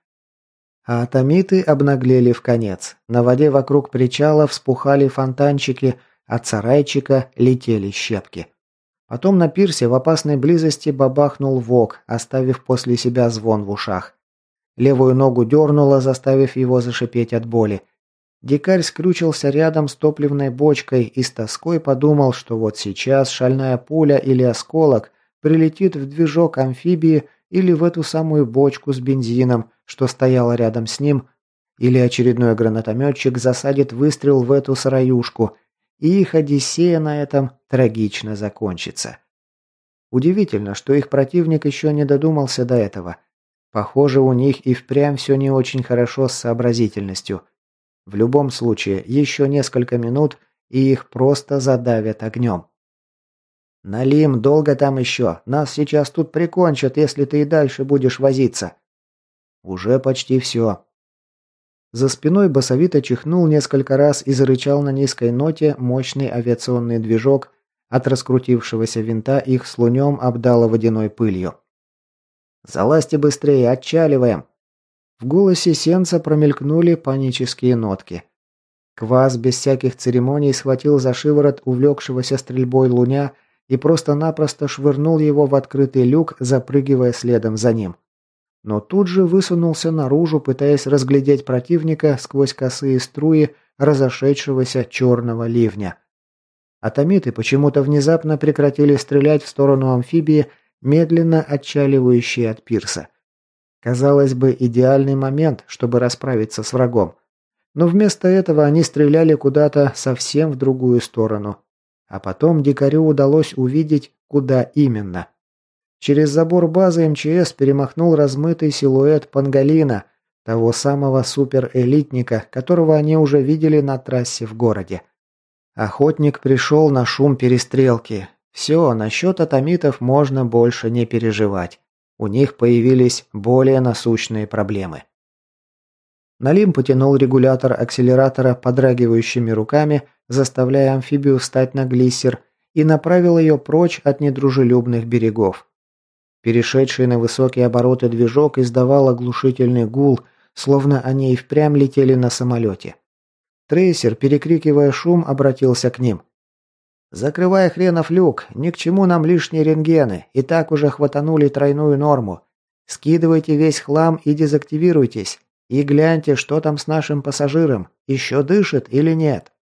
А атомиты обнаглели в конец. На воде вокруг причала вспухали фонтанчики, от сарайчика летели щепки. Потом на пирсе в опасной близости бабахнул вок, оставив после себя звон в ушах. Левую ногу дернуло, заставив его зашипеть от боли. Дикарь скрючился рядом с топливной бочкой и с тоской подумал, что вот сейчас шальная пуля или осколок прилетит в движок амфибии или в эту самую бочку с бензином, что стояла рядом с ним, или очередной гранатометчик засадит выстрел в эту сараюшку, и их одиссея на этом трагично закончится. Удивительно, что их противник еще не додумался до этого. Похоже, у них и впрямь все не очень хорошо с сообразительностью. В любом случае, еще несколько минут, и их просто задавят огнем. «Налим, долго там еще. Нас сейчас тут прикончат, если ты и дальше будешь возиться». «Уже почти все. За спиной басовито чихнул несколько раз и зарычал на низкой ноте мощный авиационный движок, от раскрутившегося винта их слунем обдало водяной пылью. «Залазьте быстрее, отчаливаем!» В голосе Сенца промелькнули панические нотки. Квас без всяких церемоний схватил за шиворот увлекшегося стрельбой луня и просто-напросто швырнул его в открытый люк, запрыгивая следом за ним но тут же высунулся наружу, пытаясь разглядеть противника сквозь косые струи разошедшегося черного ливня. Атомиты почему-то внезапно прекратили стрелять в сторону амфибии, медленно отчаливающей от пирса. Казалось бы, идеальный момент, чтобы расправиться с врагом. Но вместо этого они стреляли куда-то совсем в другую сторону. А потом дикарю удалось увидеть, куда именно – Через забор базы МЧС перемахнул размытый силуэт Пангалина, того самого суперэлитника, которого они уже видели на трассе в городе. Охотник пришел на шум перестрелки. Все, насчет атомитов можно больше не переживать. У них появились более насущные проблемы. Налим потянул регулятор акселератора подрагивающими руками, заставляя амфибию встать на глиссер, и направил ее прочь от недружелюбных берегов. Перешедший на высокие обороты движок издавал оглушительный гул, словно они и впрямь летели на самолете. Трейсер, перекрикивая шум, обратился к ним. «Закрывай хренов люк, ни к чему нам лишние рентгены, и так уже хватанули тройную норму. Скидывайте весь хлам и дезактивируйтесь, и гляньте, что там с нашим пассажиром, еще дышит или нет».